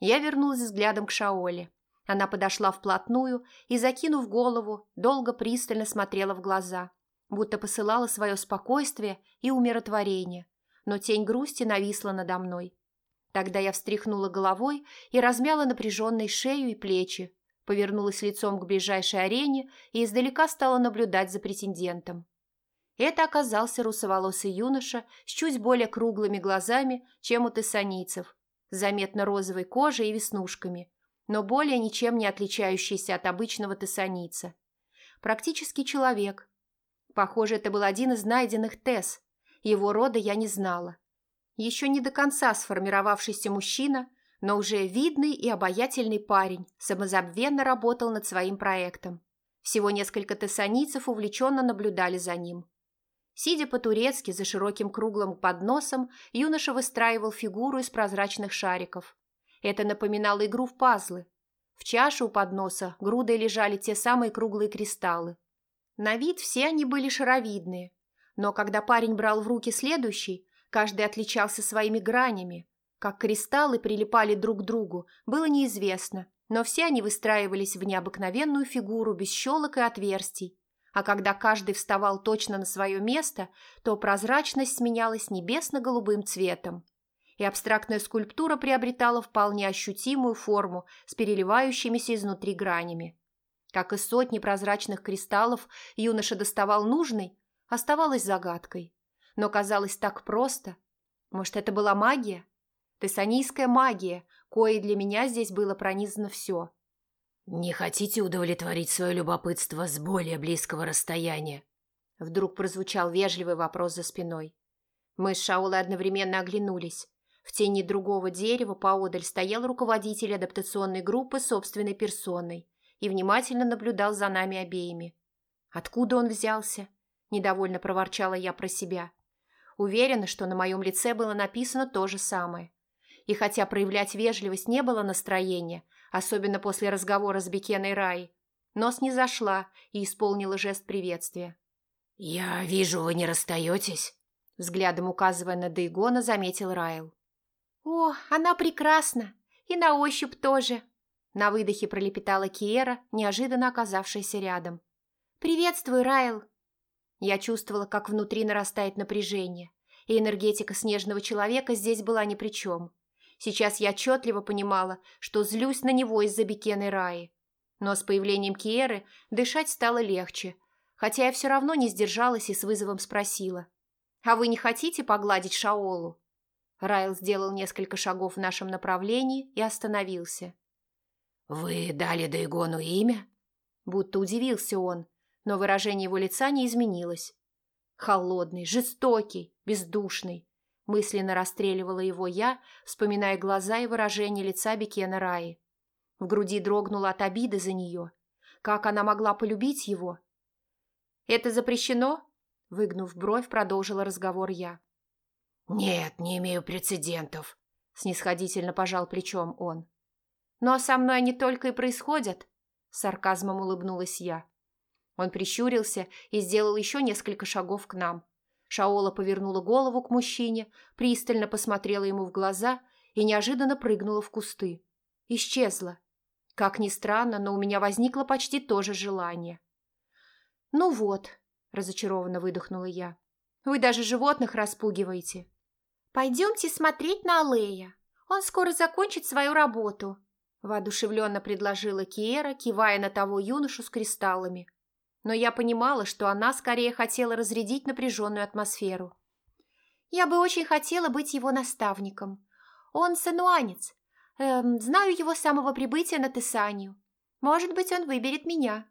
Я вернулась взглядом к Шаоле. Она подошла вплотную и, закинув голову, долго пристально смотрела в глаза, будто посылала свое спокойствие и умиротворение, но тень грусти нависла надо мной. Тогда я встряхнула головой и размяла напряженной шею и плечи, повернулась лицом к ближайшей арене и издалека стала наблюдать за претендентом. Это оказался русоволосый юноша с чуть более круглыми глазами, чем у тессанийцев, заметно розовой кожей и веснушками, но более ничем не отличающийся от обычного тессанийца. Практически человек. Похоже, это был один из найденных Тесс. Его рода я не знала. Еще не до конца сформировавшийся мужчина, но уже видный и обаятельный парень самозабвенно работал над своим проектом. Всего несколько тессанийцев увлеченно наблюдали за ним. Сидя по-турецки за широким круглым подносом, юноша выстраивал фигуру из прозрачных шариков. Это напоминало игру в пазлы. В чаше у подноса грудой лежали те самые круглые кристаллы. На вид все они были шаровидные, но когда парень брал в руки следующий, каждый отличался своими гранями. Как кристаллы прилипали друг к другу, было неизвестно, но все они выстраивались в необыкновенную фигуру без щелок и отверстий. А когда каждый вставал точно на свое место, то прозрачность сменялась небесно-голубым цветом и абстрактная скульптура приобретала вполне ощутимую форму с переливающимися изнутри гранями. Как из сотни прозрачных кристаллов юноша доставал нужный, оставалось загадкой. Но казалось так просто. Может, это была магия? Тессанийская магия, коей для меня здесь было пронизано все. «Не хотите удовлетворить свое любопытство с более близкого расстояния?» Вдруг прозвучал вежливый вопрос за спиной. Мы с Шаулой одновременно оглянулись. В тени другого дерева поодаль стоял руководитель адаптационной группы собственной персоной и внимательно наблюдал за нами обеими. «Откуда он взялся?» – недовольно проворчала я про себя. Уверена, что на моем лице было написано то же самое. И хотя проявлять вежливость не было настроения, особенно после разговора с Бекеной Рай, нос не зашла и исполнила жест приветствия. «Я вижу, вы не расстаетесь», – взглядом указывая на Дейгона, заметил Райл. «О, она прекрасна! И на ощупь тоже!» На выдохе пролепетала Киера, неожиданно оказавшаяся рядом. «Приветствую, Райл!» Я чувствовала, как внутри нарастает напряжение, и энергетика снежного человека здесь была ни при чем. Сейчас я отчетливо понимала, что злюсь на него из-за Бекены Раи. Но с появлением Киеры дышать стало легче, хотя я все равно не сдержалась и с вызовом спросила. «А вы не хотите погладить Шаолу?» Райл сделал несколько шагов в нашем направлении и остановился. «Вы дали Дайгону имя?» Будто удивился он, но выражение его лица не изменилось. Холодный, жестокий, бездушный. Мысленно расстреливала его я, вспоминая глаза и выражение лица Бекена Раи. В груди дрогнуло от обиды за нее. Как она могла полюбить его? «Это запрещено?» Выгнув бровь, продолжила разговор я. «Нет, не имею прецедентов», – снисходительно пожал плечом он. «Ну а со мной они только и происходят», – сарказмом улыбнулась я. Он прищурился и сделал еще несколько шагов к нам. Шаола повернула голову к мужчине, пристально посмотрела ему в глаза и неожиданно прыгнула в кусты. Исчезла. Как ни странно, но у меня возникло почти то же желание. «Ну вот», – разочарованно выдохнула я, – «вы даже животных распугиваете». «Пойдемте смотреть на Аллея. Он скоро закончит свою работу», – воодушевленно предложила Киера, кивая на того юношу с кристаллами. Но я понимала, что она скорее хотела разрядить напряженную атмосферу. «Я бы очень хотела быть его наставником. Он сануанец. Эм, знаю его с самого прибытия на Тесанию. Может быть, он выберет меня».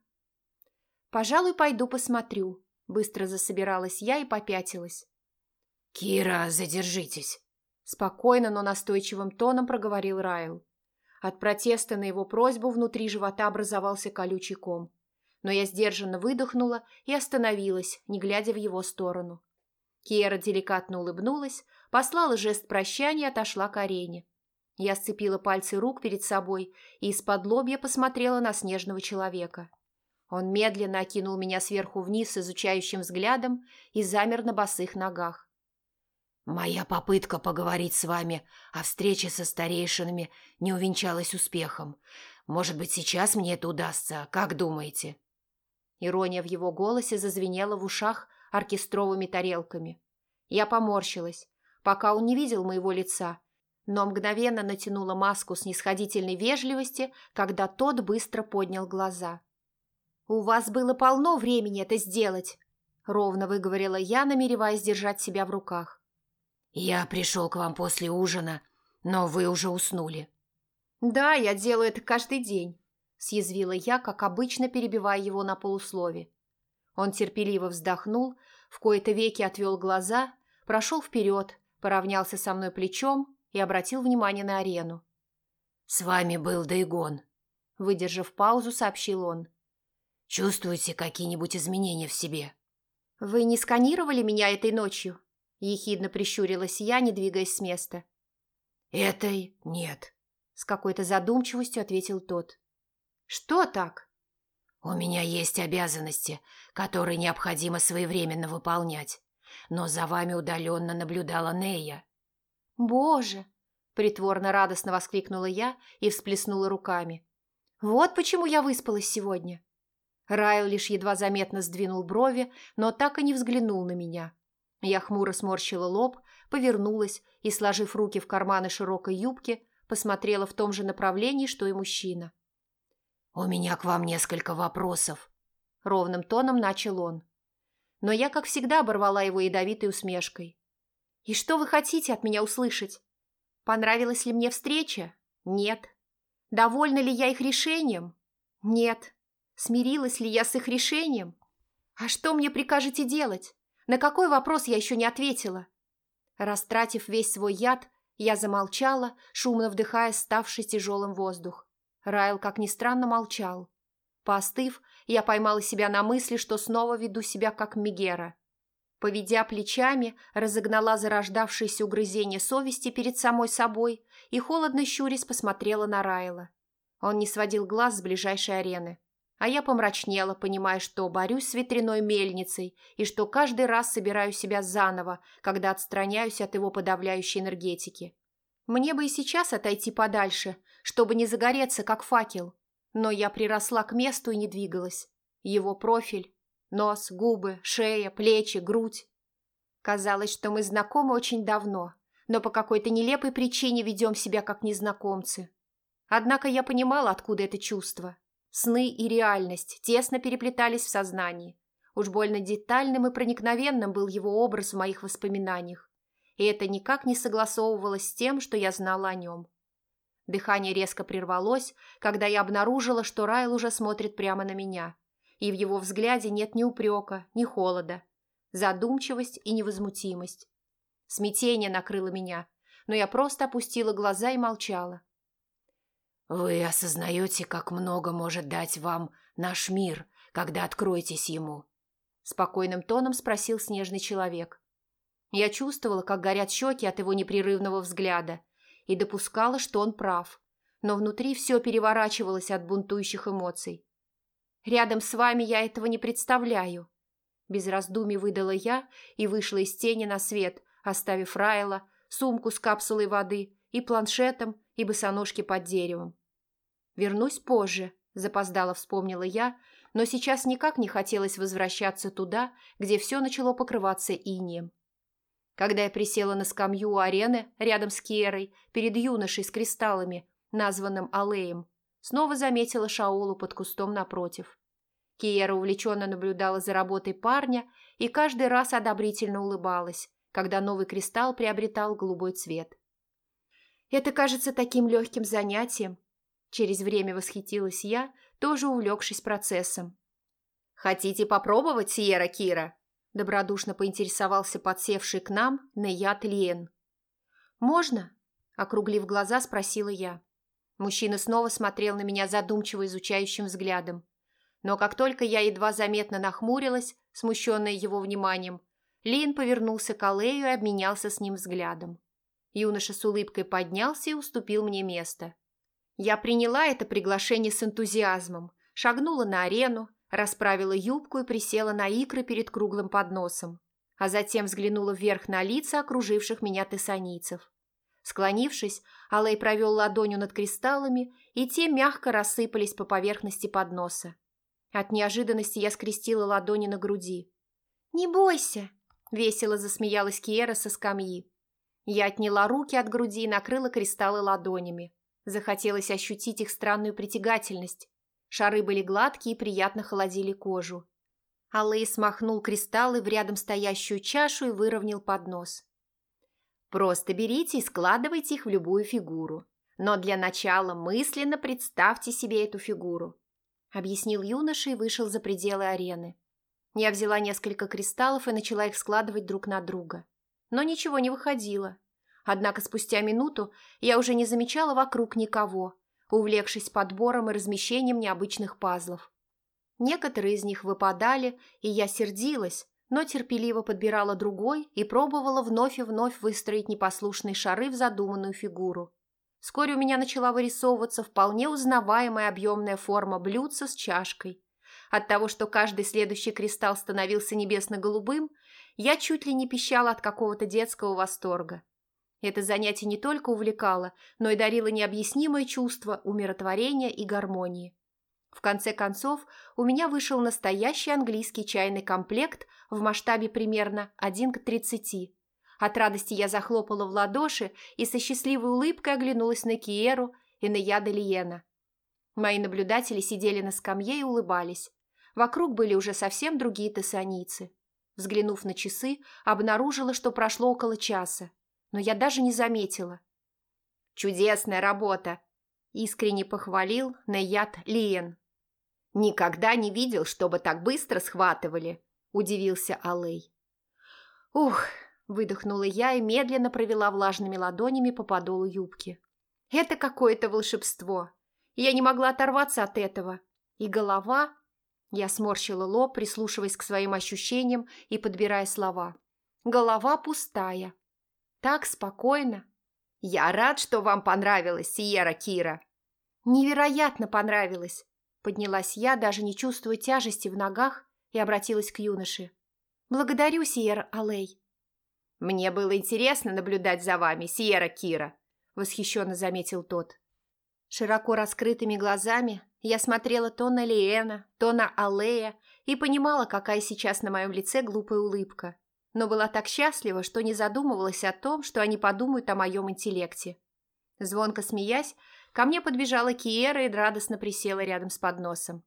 «Пожалуй, пойду посмотрю», – быстро засобиралась я и попятилась. «Кира, задержитесь!» Спокойно, но настойчивым тоном проговорил Райл. От протеста на его просьбу внутри живота образовался колючий ком. Но я сдержанно выдохнула и остановилась, не глядя в его сторону. Киера деликатно улыбнулась, послала жест прощания и отошла к арене. Я сцепила пальцы рук перед собой и из-под лобья посмотрела на снежного человека. Он медленно окинул меня сверху вниз изучающим взглядом и замер на босых ногах. «Моя попытка поговорить с вами о встрече со старейшинами не увенчалась успехом. Может быть, сейчас мне это удастся, как думаете?» Ирония в его голосе зазвенела в ушах оркестровыми тарелками. Я поморщилась, пока он не видел моего лица, но мгновенно натянула маску снисходительной вежливости, когда тот быстро поднял глаза. «У вас было полно времени это сделать», — ровно выговорила я, намереваясь держать себя в руках. «Я пришел к вам после ужина, но вы уже уснули». «Да, я делаю это каждый день», — съязвила я, как обычно перебивая его на полуслове. Он терпеливо вздохнул, в кои-то веки отвел глаза, прошел вперед, поравнялся со мной плечом и обратил внимание на арену. «С вами был Дайгон», — выдержав паузу, сообщил он. Чувствуете какие-нибудь изменения в себе?» «Вы не сканировали меня этой ночью?» – ехидно прищурилась я, не двигаясь с места. «Этой нет», – с какой-то задумчивостью ответил тот. «Что так?» «У меня есть обязанности, которые необходимо своевременно выполнять, но за вами удаленно наблюдала Нея». «Боже!» – притворно радостно воскликнула я и всплеснула руками. «Вот почему я выспалась сегодня. Райл лишь едва заметно сдвинул брови, но так и не взглянул на меня. Я хмуро сморщила лоб, повернулась и, сложив руки в карманы широкой юбки, посмотрела в том же направлении, что и мужчина. «У меня к вам несколько вопросов», — ровным тоном начал он. Но я, как всегда, оборвала его ядовитой усмешкой. «И что вы хотите от меня услышать? Понравилась ли мне встреча? Нет. Довольна ли я их решением? Нет. Смирилась ли я с их решением? А что мне прикажете делать? На какой вопрос я еще не ответила? Растратив весь свой яд, я замолчала, шумно вдыхая ставший тяжелым воздух. Райл, как ни странно, молчал. Поостыв, я поймала себя на мысли, что снова веду себя как Мегера. Поведя плечами, разогнала зарождавшееся угрызение совести перед самой собой и, холодно щурясь, посмотрела на Райла. Он не сводил глаз с ближайшей арены. А я помрачнела, понимая, что борюсь с ветряной мельницей и что каждый раз собираю себя заново, когда отстраняюсь от его подавляющей энергетики. Мне бы и сейчас отойти подальше, чтобы не загореться, как факел. Но я приросла к месту и не двигалась. Его профиль, нос, губы, шея, плечи, грудь. Казалось, что мы знакомы очень давно, но по какой-то нелепой причине ведем себя как незнакомцы. Однако я понимала, откуда это чувство. Сны и реальность тесно переплетались в сознании. Уж больно детальным и проникновенным был его образ в моих воспоминаниях. И это никак не согласовывалось с тем, что я знала о нем. Дыхание резко прервалось, когда я обнаружила, что Райл уже смотрит прямо на меня. И в его взгляде нет ни упрека, ни холода. Задумчивость и невозмутимость. Смятение накрыло меня, но я просто опустила глаза и молчала. «Вы осознаете, как много может дать вам наш мир, когда откроетесь ему?» Спокойным тоном спросил снежный человек. Я чувствовала, как горят щеки от его непрерывного взгляда, и допускала, что он прав, но внутри все переворачивалось от бунтующих эмоций. «Рядом с вами я этого не представляю», без раздумий выдала я и вышла из тени на свет, оставив Райла, сумку с капсулой воды и планшетом, и босоножки под деревом. Вернусь позже, запоздало вспомнила я, но сейчас никак не хотелось возвращаться туда, где все начало покрываться инием. Когда я присела на скамью у арены рядом с Керой, перед юношей с кристаллами, названным Алеем, снова заметила Шаолу под кустом напротив. Киера увлеченно наблюдала за работой парня и каждый раз одобрительно улыбалась, когда новый кристалл приобретал голубой цвет. Это кажется таким легким занятием. Через время восхитилась я, тоже увлекшись процессом. «Хотите попробовать, Сиера Кира?» Добродушно поинтересовался подсевший к нам Неят Лиен. «Можно?» – округлив глаза, спросила я. Мужчина снова смотрел на меня задумчиво изучающим взглядом. Но как только я едва заметно нахмурилась, смущенная его вниманием, Лин повернулся к Алею и обменялся с ним взглядом. Юноша с улыбкой поднялся и уступил мне место. Я приняла это приглашение с энтузиазмом, шагнула на арену, расправила юбку и присела на икры перед круглым подносом, а затем взглянула вверх на лица окруживших меня тессанийцев. Склонившись, Алей провел ладонью над кристаллами, и те мягко рассыпались по поверхности подноса. От неожиданности я скрестила ладони на груди. «Не бойся!» – весело засмеялась Киера со скамьи. Я отняла руки от груди и накрыла кристаллы ладонями. Захотелось ощутить их странную притягательность. Шары были гладкие и приятно холодили кожу. Алэй смахнул кристаллы в рядом стоящую чашу и выровнял поднос. Просто берите и складывайте их в любую фигуру. Но для начала мысленно представьте себе эту фигуру. Объяснил юноша и вышел за пределы арены. Я взяла несколько кристаллов и начала их складывать друг на друга. Но ничего не выходило. Однако спустя минуту я уже не замечала вокруг никого, увлекшись подбором и размещением необычных пазлов. Некоторые из них выпадали, и я сердилась, но терпеливо подбирала другой и пробовала вновь и вновь выстроить непослушные шары в задуманную фигуру. Вскоре у меня начала вырисовываться вполне узнаваемая объемная форма блюдца с чашкой. От того, что каждый следующий кристалл становился небесно-голубым, я чуть ли не пищала от какого-то детского восторга. Это занятие не только увлекало, но и дарило необъяснимое чувство умиротворения и гармонии. В конце концов, у меня вышел настоящий английский чайный комплект в масштабе примерно 1 к 30. От радости я захлопала в ладоши и со счастливой улыбкой оглянулась на Киеру и на Яда Лиена. Мои наблюдатели сидели на скамье и улыбались. Вокруг были уже совсем другие тессанийцы. Взглянув на часы, обнаружила, что прошло около часа, но я даже не заметила. «Чудесная работа!» – искренне похвалил Наяд Лиен. «Никогда не видел, чтобы так быстро схватывали», – удивился Алей. «Ух!» – выдохнула я и медленно провела влажными ладонями по подолу юбки. «Это какое-то волшебство! Я не могла оторваться от этого. И голова я сморщила лоб, прислушиваясь к своим ощущениям и подбирая слова. Голова пустая. Так спокойно. Я рад, что вам понравилось, Сиера Кира. Невероятно понравилось. Поднялась я, даже не чувствуя тяжести в ногах, и обратилась к юноше. Благодарю, Сиера Алей. Мне было интересно наблюдать за вами, Сиера Кира, восхищенно заметил тот. Широко раскрытыми глазами я смотрела то на Лиэна, то на Аллея и понимала, какая сейчас на моем лице глупая улыбка, но была так счастлива, что не задумывалась о том, что они подумают о моем интеллекте. Звонко смеясь, ко мне подбежала Киера и радостно присела рядом с подносом.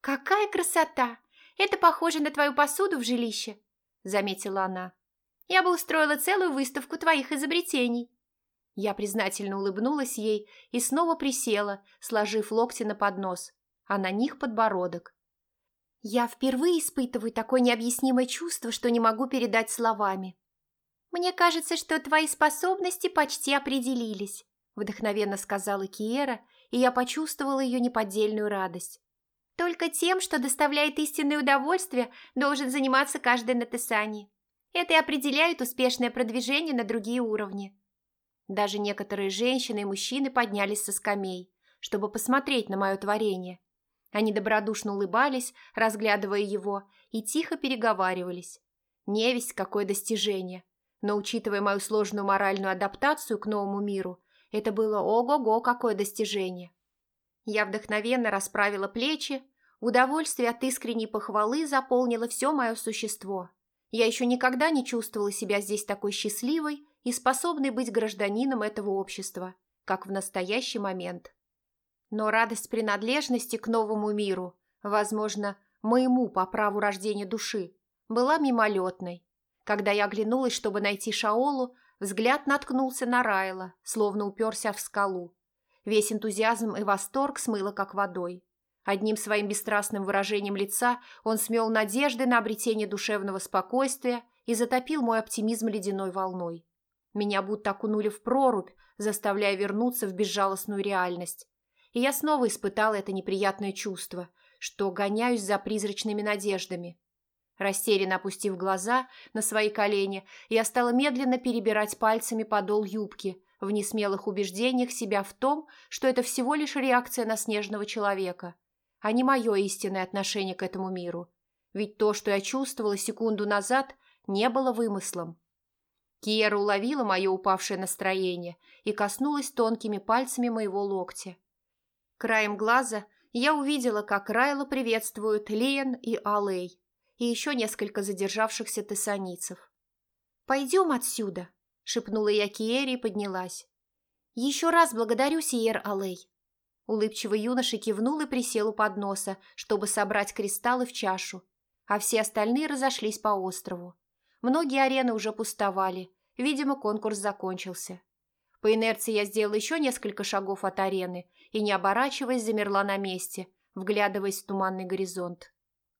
«Какая красота! Это похоже на твою посуду в жилище», – заметила она. «Я бы устроила целую выставку твоих изобретений». Я признательно улыбнулась ей и снова присела, сложив локти на поднос, а на них подбородок. Я впервые испытываю такое необъяснимое чувство, что не могу передать словами. «Мне кажется, что твои способности почти определились», вдохновенно сказала Киера, и я почувствовала ее неподдельную радость. «Только тем, что доставляет истинное удовольствие, должен заниматься каждый на Тесании. Это и определяет успешное продвижение на другие уровни. Даже некоторые женщины и мужчины поднялись со скамей, чтобы посмотреть на мое творение. Они добродушно улыбались, разглядывая его, и тихо переговаривались. Невесть, какое достижение. Но, учитывая мою сложную моральную адаптацию к новому миру, это было ого-го какое достижение. Я вдохновенно расправила плечи, удовольствие от искренней похвалы заполнило все мое существо. Я еще никогда не чувствовала себя здесь такой счастливой и способный быть гражданином этого общества, как в настоящий момент. Но радость принадлежности к новому миру, возможно, моему по праву рождения души, была мимолетной. Когда я оглянулась, чтобы найти Шаолу, взгляд наткнулся на Райла, словно уперся в скалу. Весь энтузиазм и восторг смыло как водой. Одним своим бесстрастным выражением лица он смел надежды на обретение душевного спокойствия и затопил мой оптимизм ледяной волной. Меня будто окунули в прорубь, заставляя вернуться в безжалостную реальность. И я снова испытала это неприятное чувство, что гоняюсь за призрачными надеждами. Растерянно опустив глаза на свои колени, я стала медленно перебирать пальцами подол юбки, в несмелых убеждениях себя в том, что это всего лишь реакция на снежного человека, а не мое истинное отношение к этому миру. Ведь то, что я чувствовала секунду назад, не было вымыслом. Киера уловила мое упавшее настроение и коснулась тонкими пальцами моего локтя. Краем глаза я увидела, как Райла приветствуют Лиен и Алей и еще несколько задержавшихся тессаницев. «Пойдем отсюда», – шепнула я Киере и поднялась. «Еще раз благодарю, Сиер Алей». Улыбчивый юноша кивнул и присел у подноса, чтобы собрать кристаллы в чашу, а все остальные разошлись по острову. Многие арены уже пустовали, видимо, конкурс закончился. По инерции я сделала еще несколько шагов от арены и, не оборачиваясь, замерла на месте, вглядываясь в туманный горизонт.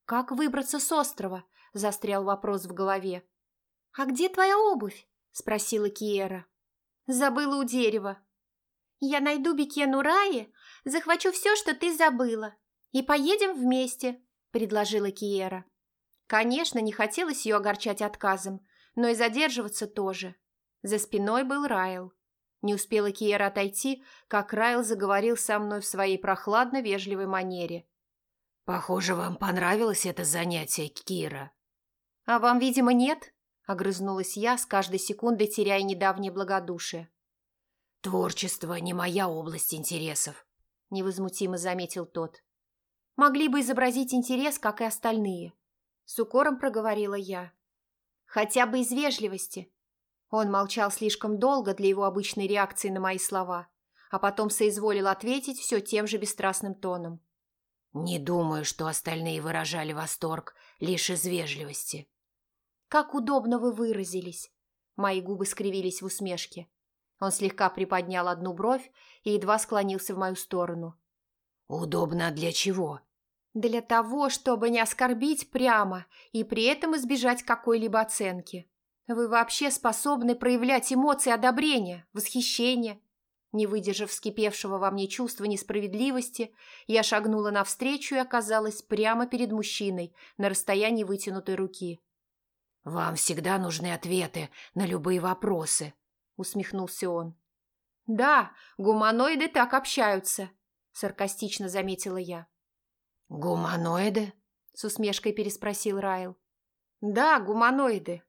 «Как выбраться с острова?» – застрял вопрос в голове. «А где твоя обувь?» – спросила Киера. «Забыла у дерева». «Я найду Бекену Раи, захвачу все, что ты забыла, и поедем вместе», – предложила Киера. Конечно, не хотелось ее огорчать отказом, но и задерживаться тоже. За спиной был Райл. Не успела Киера отойти, как Райл заговорил со мной в своей прохладно-вежливой манере. «Похоже, вам понравилось это занятие, Кира». «А вам, видимо, нет?» – огрызнулась я, с каждой секундой теряя недавнее благодушие. «Творчество не моя область интересов», – невозмутимо заметил тот. «Могли бы изобразить интерес, как и остальные», – с укором проговорила я. «Хотя бы из вежливости». Он молчал слишком долго для его обычной реакции на мои слова, а потом соизволил ответить все тем же бесстрастным тоном. «Не думаю, что остальные выражали восторг лишь из вежливости. Как удобно вы выразились!» Мои губы скривились в усмешке. Он слегка приподнял одну бровь и едва склонился в мою сторону. «Удобно для чего?» «Для того, чтобы не оскорбить прямо и при этом избежать какой-либо оценки. Вы вообще способны проявлять эмоции одобрения, восхищения». Не выдержав вскипевшего во мне чувства несправедливости, я шагнула навстречу и оказалась прямо перед мужчиной на расстоянии вытянутой руки. «Вам всегда нужны ответы на любые вопросы», — усмехнулся он. «Да, гуманоиды так общаются», — саркастично заметила я. «Гуманоиды?» — с усмешкой переспросил Райл. «Да, гуманоиды.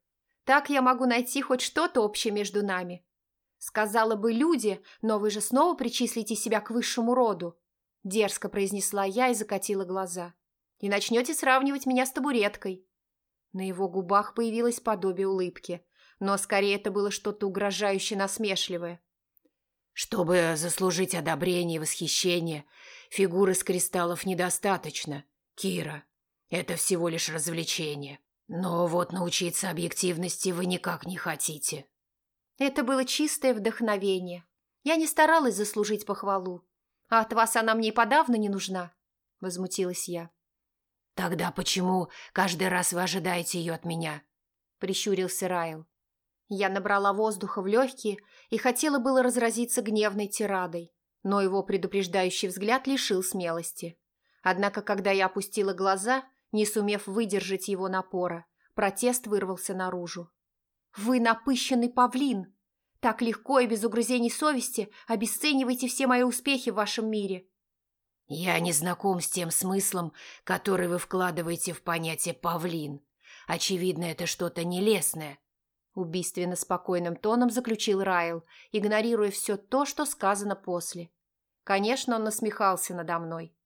Так я могу найти хоть что-то общее между нами. Сказала бы люди, но вы же снова причислите себя к высшему роду», — дерзко произнесла я и закатила глаза. «И начнете сравнивать меня с табуреткой». На его губах появилось подобие улыбки, но скорее это было что-то угрожающе насмешливое. «Чтобы заслужить одобрение и восхищение, фигуры с кристаллов недостаточно, Кира. Это всего лишь развлечение. Но вот научиться объективности вы никак не хотите». Это было чистое вдохновение. Я не старалась заслужить похвалу. А от вас она мне и подавно не нужна, — возмутилась я. «Тогда почему каждый раз вы ожидаете ее от меня?» – прищурился Райл. Я набрала воздуха в легкие и хотела было разразиться гневной тирадой, но его предупреждающий взгляд лишил смелости. Однако, когда я опустила глаза, не сумев выдержать его напора, протест вырвался наружу. «Вы напыщенный павлин! Так легко и без угрызений совести обесцениваете все мои успехи в вашем мире!» «Я не знаком с тем смыслом, который вы вкладываете в понятие «павлин». Очевидно, это что-то нелестное». Убийственно спокойным тоном заключил Райл, игнорируя все то, что сказано после. Конечно, он насмехался надо мной.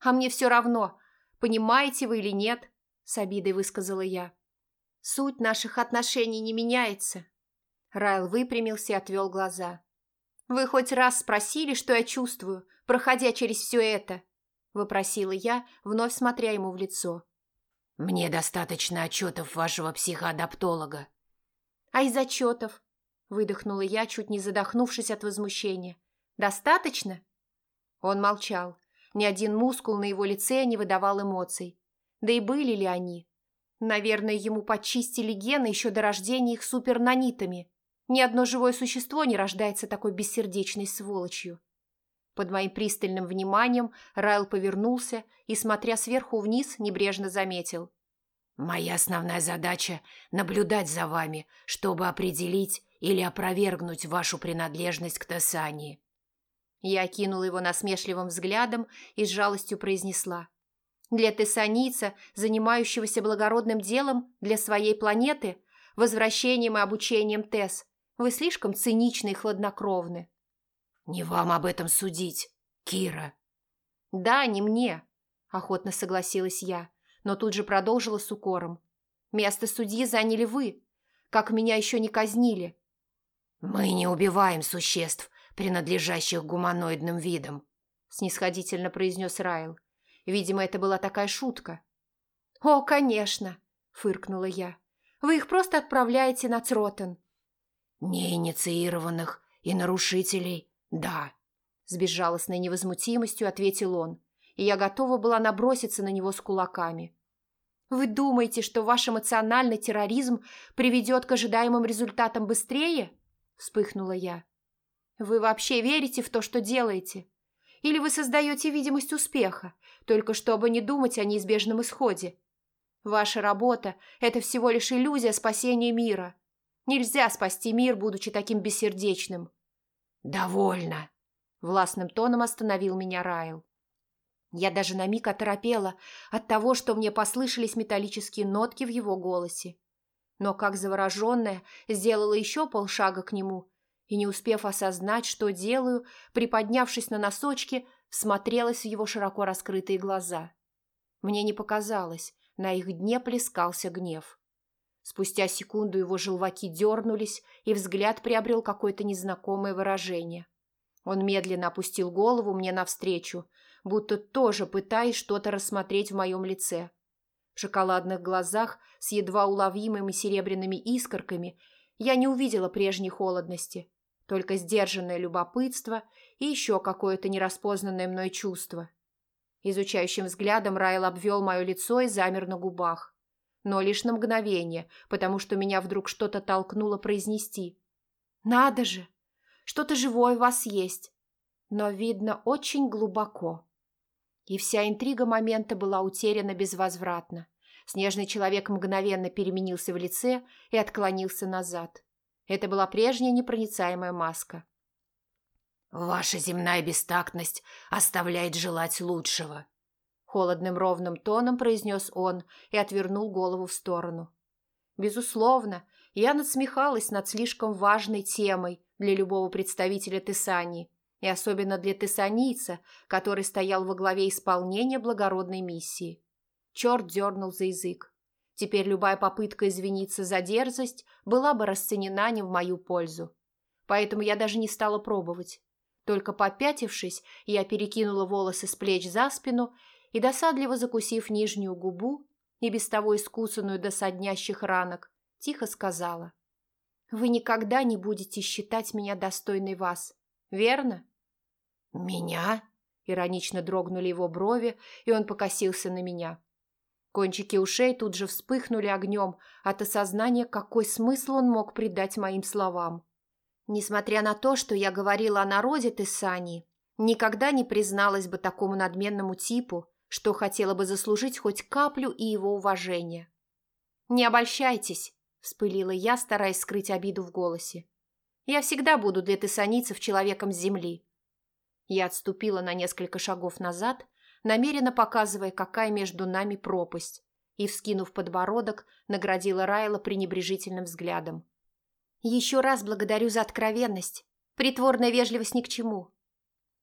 «А мне все равно, понимаете вы или нет?» – с обидой высказала я. «Суть наших отношений не меняется». Райл выпрямился и отвел глаза. «Вы хоть раз спросили, что я чувствую, проходя через все это?» – вопросила я, вновь смотря ему в лицо. «Мне достаточно отчетов вашего психоадаптолога». «А из отчетов?» – выдохнула я, чуть не задохнувшись от возмущения. «Достаточно?» Он молчал. Ни один мускул на его лице не выдавал эмоций. Да и были ли они? Наверное, ему почистили гены еще до рождения их супернанитами. Ни одно живое существо не рождается такой бессердечной сволочью. Под моим пристальным вниманием Райл повернулся и, смотря сверху вниз, небрежно заметил. «Моя основная задача – наблюдать за вами, чтобы определить или опровергнуть вашу принадлежность к Тессании». Я окинула его насмешливым взглядом и с жалостью произнесла. «Для тессанийца, занимающегося благородным делом для своей планеты, возвращением и обучением Тесс, вы слишком циничны и хладнокровны». «Не вам об этом судить, Кира». «Да, не мне», – охотно согласилась я, но тут же продолжила с укором. «Место судьи заняли вы. Как меня еще не казнили?» «Мы не убиваем существ, принадлежащих гуманоидным видам», – снисходительно произнес Райл. Видимо, это была такая шутка. «О, конечно!» – фыркнула я. «Вы их просто отправляете на Цротен». «Неинициированных и нарушителей «Да», – с безжалостной невозмутимостью ответил он, и я готова была наброситься на него с кулаками. «Вы думаете, что ваш эмоциональный терроризм приведет к ожидаемым результатам быстрее?» – вспыхнула я. «Вы вообще верите в то, что делаете? Или вы создаете видимость успеха, только чтобы не думать о неизбежном исходе? Ваша работа – это всего лишь иллюзия спасения мира. Нельзя спасти мир, будучи таким бессердечным. «Довольно!» – властным тоном остановил меня Райл. Я даже на миг оторопела от того, что мне послышались металлические нотки в его голосе. Но, как завороженная, сделала еще полшага к нему и, не успев осознать, что делаю, приподнявшись на носочки, всмотрелась в его широко раскрытые глаза. Мне не показалось, на их дне плескался гнев. Спустя секунду его желваки дернулись, и взгляд приобрел какое-то незнакомое выражение. Он медленно опустил голову мне навстречу, будто тоже пытаясь что-то рассмотреть в моем лице. В шоколадных глазах с едва уловимыми серебряными искорками я не увидела прежней холодности, только сдержанное любопытство и еще какое-то нераспознанное мной чувство. Изучающим взглядом Райл обвел мое лицо и замер на губах но лишь на мгновение, потому что меня вдруг что-то толкнуло произнести. «Надо же! Что-то живое у вас есть!» Но, видно, очень глубоко. И вся интрига момента была утеряна безвозвратно. Снежный человек мгновенно переменился в лице и отклонился назад. Это была прежняя непроницаемая маска. «Ваша земная бестактность оставляет желать лучшего», Холодным ровным тоном произнес он и отвернул голову в сторону. Безусловно, я надсмехалась над слишком важной темой для любого представителя Тессании, и особенно для тессанийца, который стоял во главе исполнения благородной миссии. Черт дернул за язык. Теперь любая попытка извиниться за дерзость была бы расценена не в мою пользу. Поэтому я даже не стала пробовать. Только попятившись, я перекинула волосы с плеч за спину и, досадливо закусив нижнюю губу и без того искусанную до соднящих ранок, тихо сказала. «Вы никогда не будете считать меня достойной вас, верно?» «Меня?» – иронично дрогнули его брови, и он покосился на меня. Кончики ушей тут же вспыхнули огнем от осознания, какой смысл он мог придать моим словам. Несмотря на то, что я говорила о народе Тессании, никогда не призналась бы такому надменному типу, что хотела бы заслужить хоть каплю и его уважения. «Не обольщайтесь», – вспылила я, стараясь скрыть обиду в голосе. «Я всегда буду для тессаницев человеком с земли». Я отступила на несколько шагов назад, намеренно показывая, какая между нами пропасть, и, вскинув подбородок, наградила Райла пренебрежительным взглядом. «Еще раз благодарю за откровенность. Притворная вежливость ни к чему.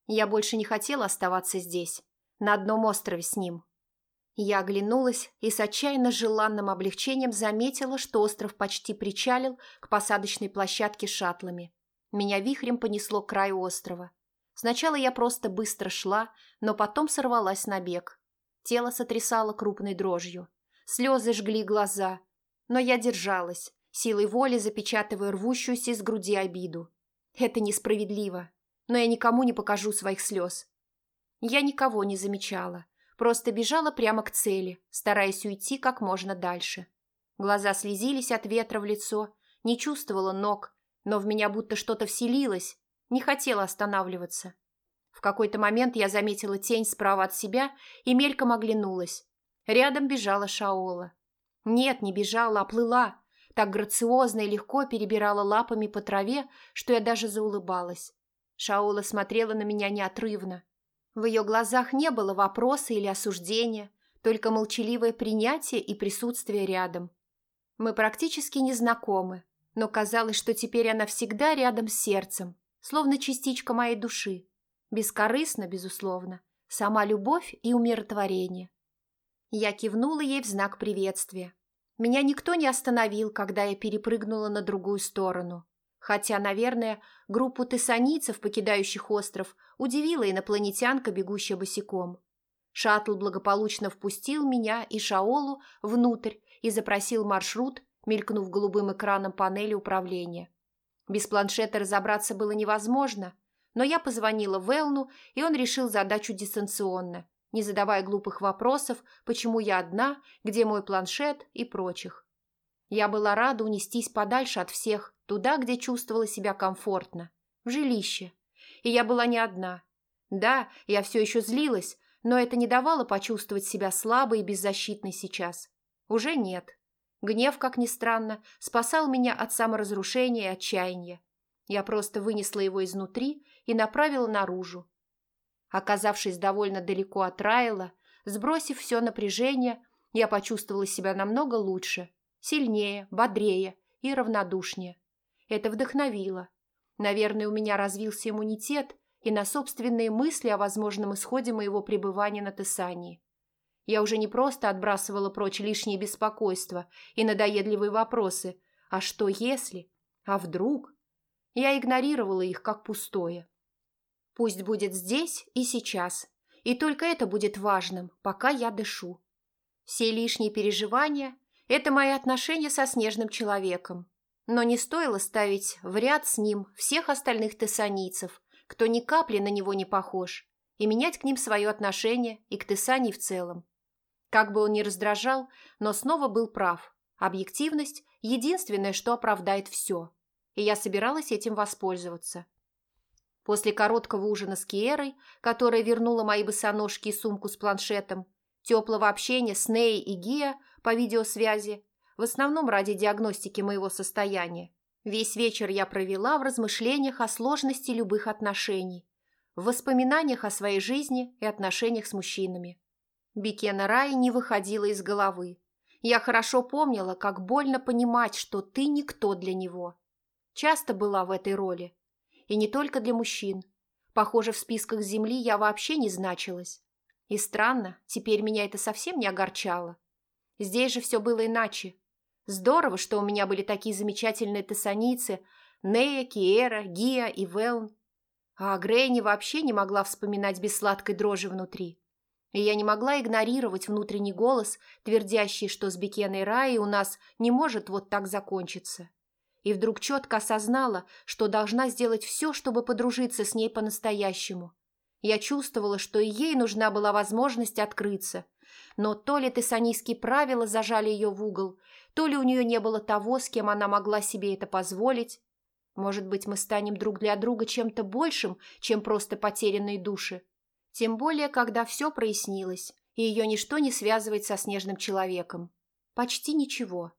Я больше не хотела оставаться здесь на одном острове с ним. Я оглянулась и с отчаянно желанным облегчением заметила, что остров почти причалил к посадочной площадке шаттлами. Меня вихрем понесло к краю острова. Сначала я просто быстро шла, но потом сорвалась на бег. Тело сотрясало крупной дрожью. Слезы жгли глаза. Но я держалась, силой воли запечатывая рвущуюся из груди обиду. Это несправедливо, но я никому не покажу своих слез. Я никого не замечала, просто бежала прямо к цели, стараясь уйти как можно дальше. Глаза слезились от ветра в лицо, не чувствовала ног, но в меня будто что-то вселилось, не хотела останавливаться. В какой-то момент я заметила тень справа от себя и мельком оглянулась. Рядом бежала Шаола. Нет, не бежала, а плыла. Так грациозно и легко перебирала лапами по траве, что я даже заулыбалась. Шаола смотрела на меня неотрывно. В ее глазах не было вопроса или осуждения, только молчаливое принятие и присутствие рядом. Мы практически не знакомы, но казалось, что теперь она всегда рядом с сердцем, словно частичка моей души. Бескорыстно, безусловно, сама любовь и умиротворение. Я кивнула ей в знак приветствия. Меня никто не остановил, когда я перепрыгнула на другую сторону. Хотя, наверное, группу тессанийцев, покидающих остров, удивила инопланетянка, бегущая босиком. Шаттл благополучно впустил меня и Шаолу внутрь и запросил маршрут, мелькнув голубым экраном панели управления. Без планшета разобраться было невозможно, но я позвонила Велну, и он решил задачу дистанционно, не задавая глупых вопросов, почему я одна, где мой планшет и прочих. Я была рада унестись подальше от всех, туда, где чувствовала себя комфортно, в жилище. И я была не одна. Да, я все еще злилась, но это не давало почувствовать себя слабой и беззащитной сейчас. Уже нет. Гнев, как ни странно, спасал меня от саморазрушения и отчаяния. Я просто вынесла его изнутри и направила наружу. Оказавшись довольно далеко от Райла, сбросив все напряжение, я почувствовала себя намного лучше, сильнее, бодрее и равнодушнее. Это вдохновило. Наверное, у меня развился иммунитет и на собственные мысли о возможном исходе моего пребывания на Тессании. Я уже не просто отбрасывала прочь лишние беспокойства и надоедливые вопросы «А что если? А вдруг?» Я игнорировала их как пустое. Пусть будет здесь и сейчас, и только это будет важным, пока я дышу. Все лишние переживания – это мои отношения со снежным человеком. Но не стоило ставить в ряд с ним всех остальных тессанийцев, кто ни капли на него не похож, и менять к ним свое отношение и к Тессании в целом. Как бы он ни раздражал, но снова был прав. Объективность – единственное, что оправдает все – и я собиралась этим воспользоваться. После короткого ужина с Киерой, которая вернула мои босоножки и сумку с планшетом, теплого общения с Ней и Гия по видеосвязи, в основном ради диагностики моего состояния, весь вечер я провела в размышлениях о сложности любых отношений, в воспоминаниях о своей жизни и отношениях с мужчинами. Бекена Рай не выходила из головы. Я хорошо помнила, как больно понимать, что ты никто для него – Часто была в этой роли. И не только для мужчин. Похоже, в списках земли я вообще не значилась. И странно, теперь меня это совсем не огорчало. Здесь же все было иначе. Здорово, что у меня были такие замечательные тессаницы Нея, Киера, Гия и Велн. А о Грейне вообще не могла вспоминать без сладкой дрожи внутри. И я не могла игнорировать внутренний голос, твердящий, что с Бекеной Раей у нас не может вот так закончиться и вдруг четко осознала, что должна сделать все, чтобы подружиться с ней по-настоящему. Я чувствовала, что и ей нужна была возможность открыться, но то ли тессанийские правила зажали ее в угол, то ли у нее не было того, с кем она могла себе это позволить. Может быть, мы станем друг для друга чем-то большим, чем просто потерянные души. Тем более, когда все прояснилось, и ее ничто не связывает со снежным человеком. Почти ничего.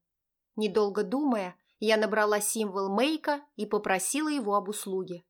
Недолго думая, я набрала символ Мейка и попросила его об услуге.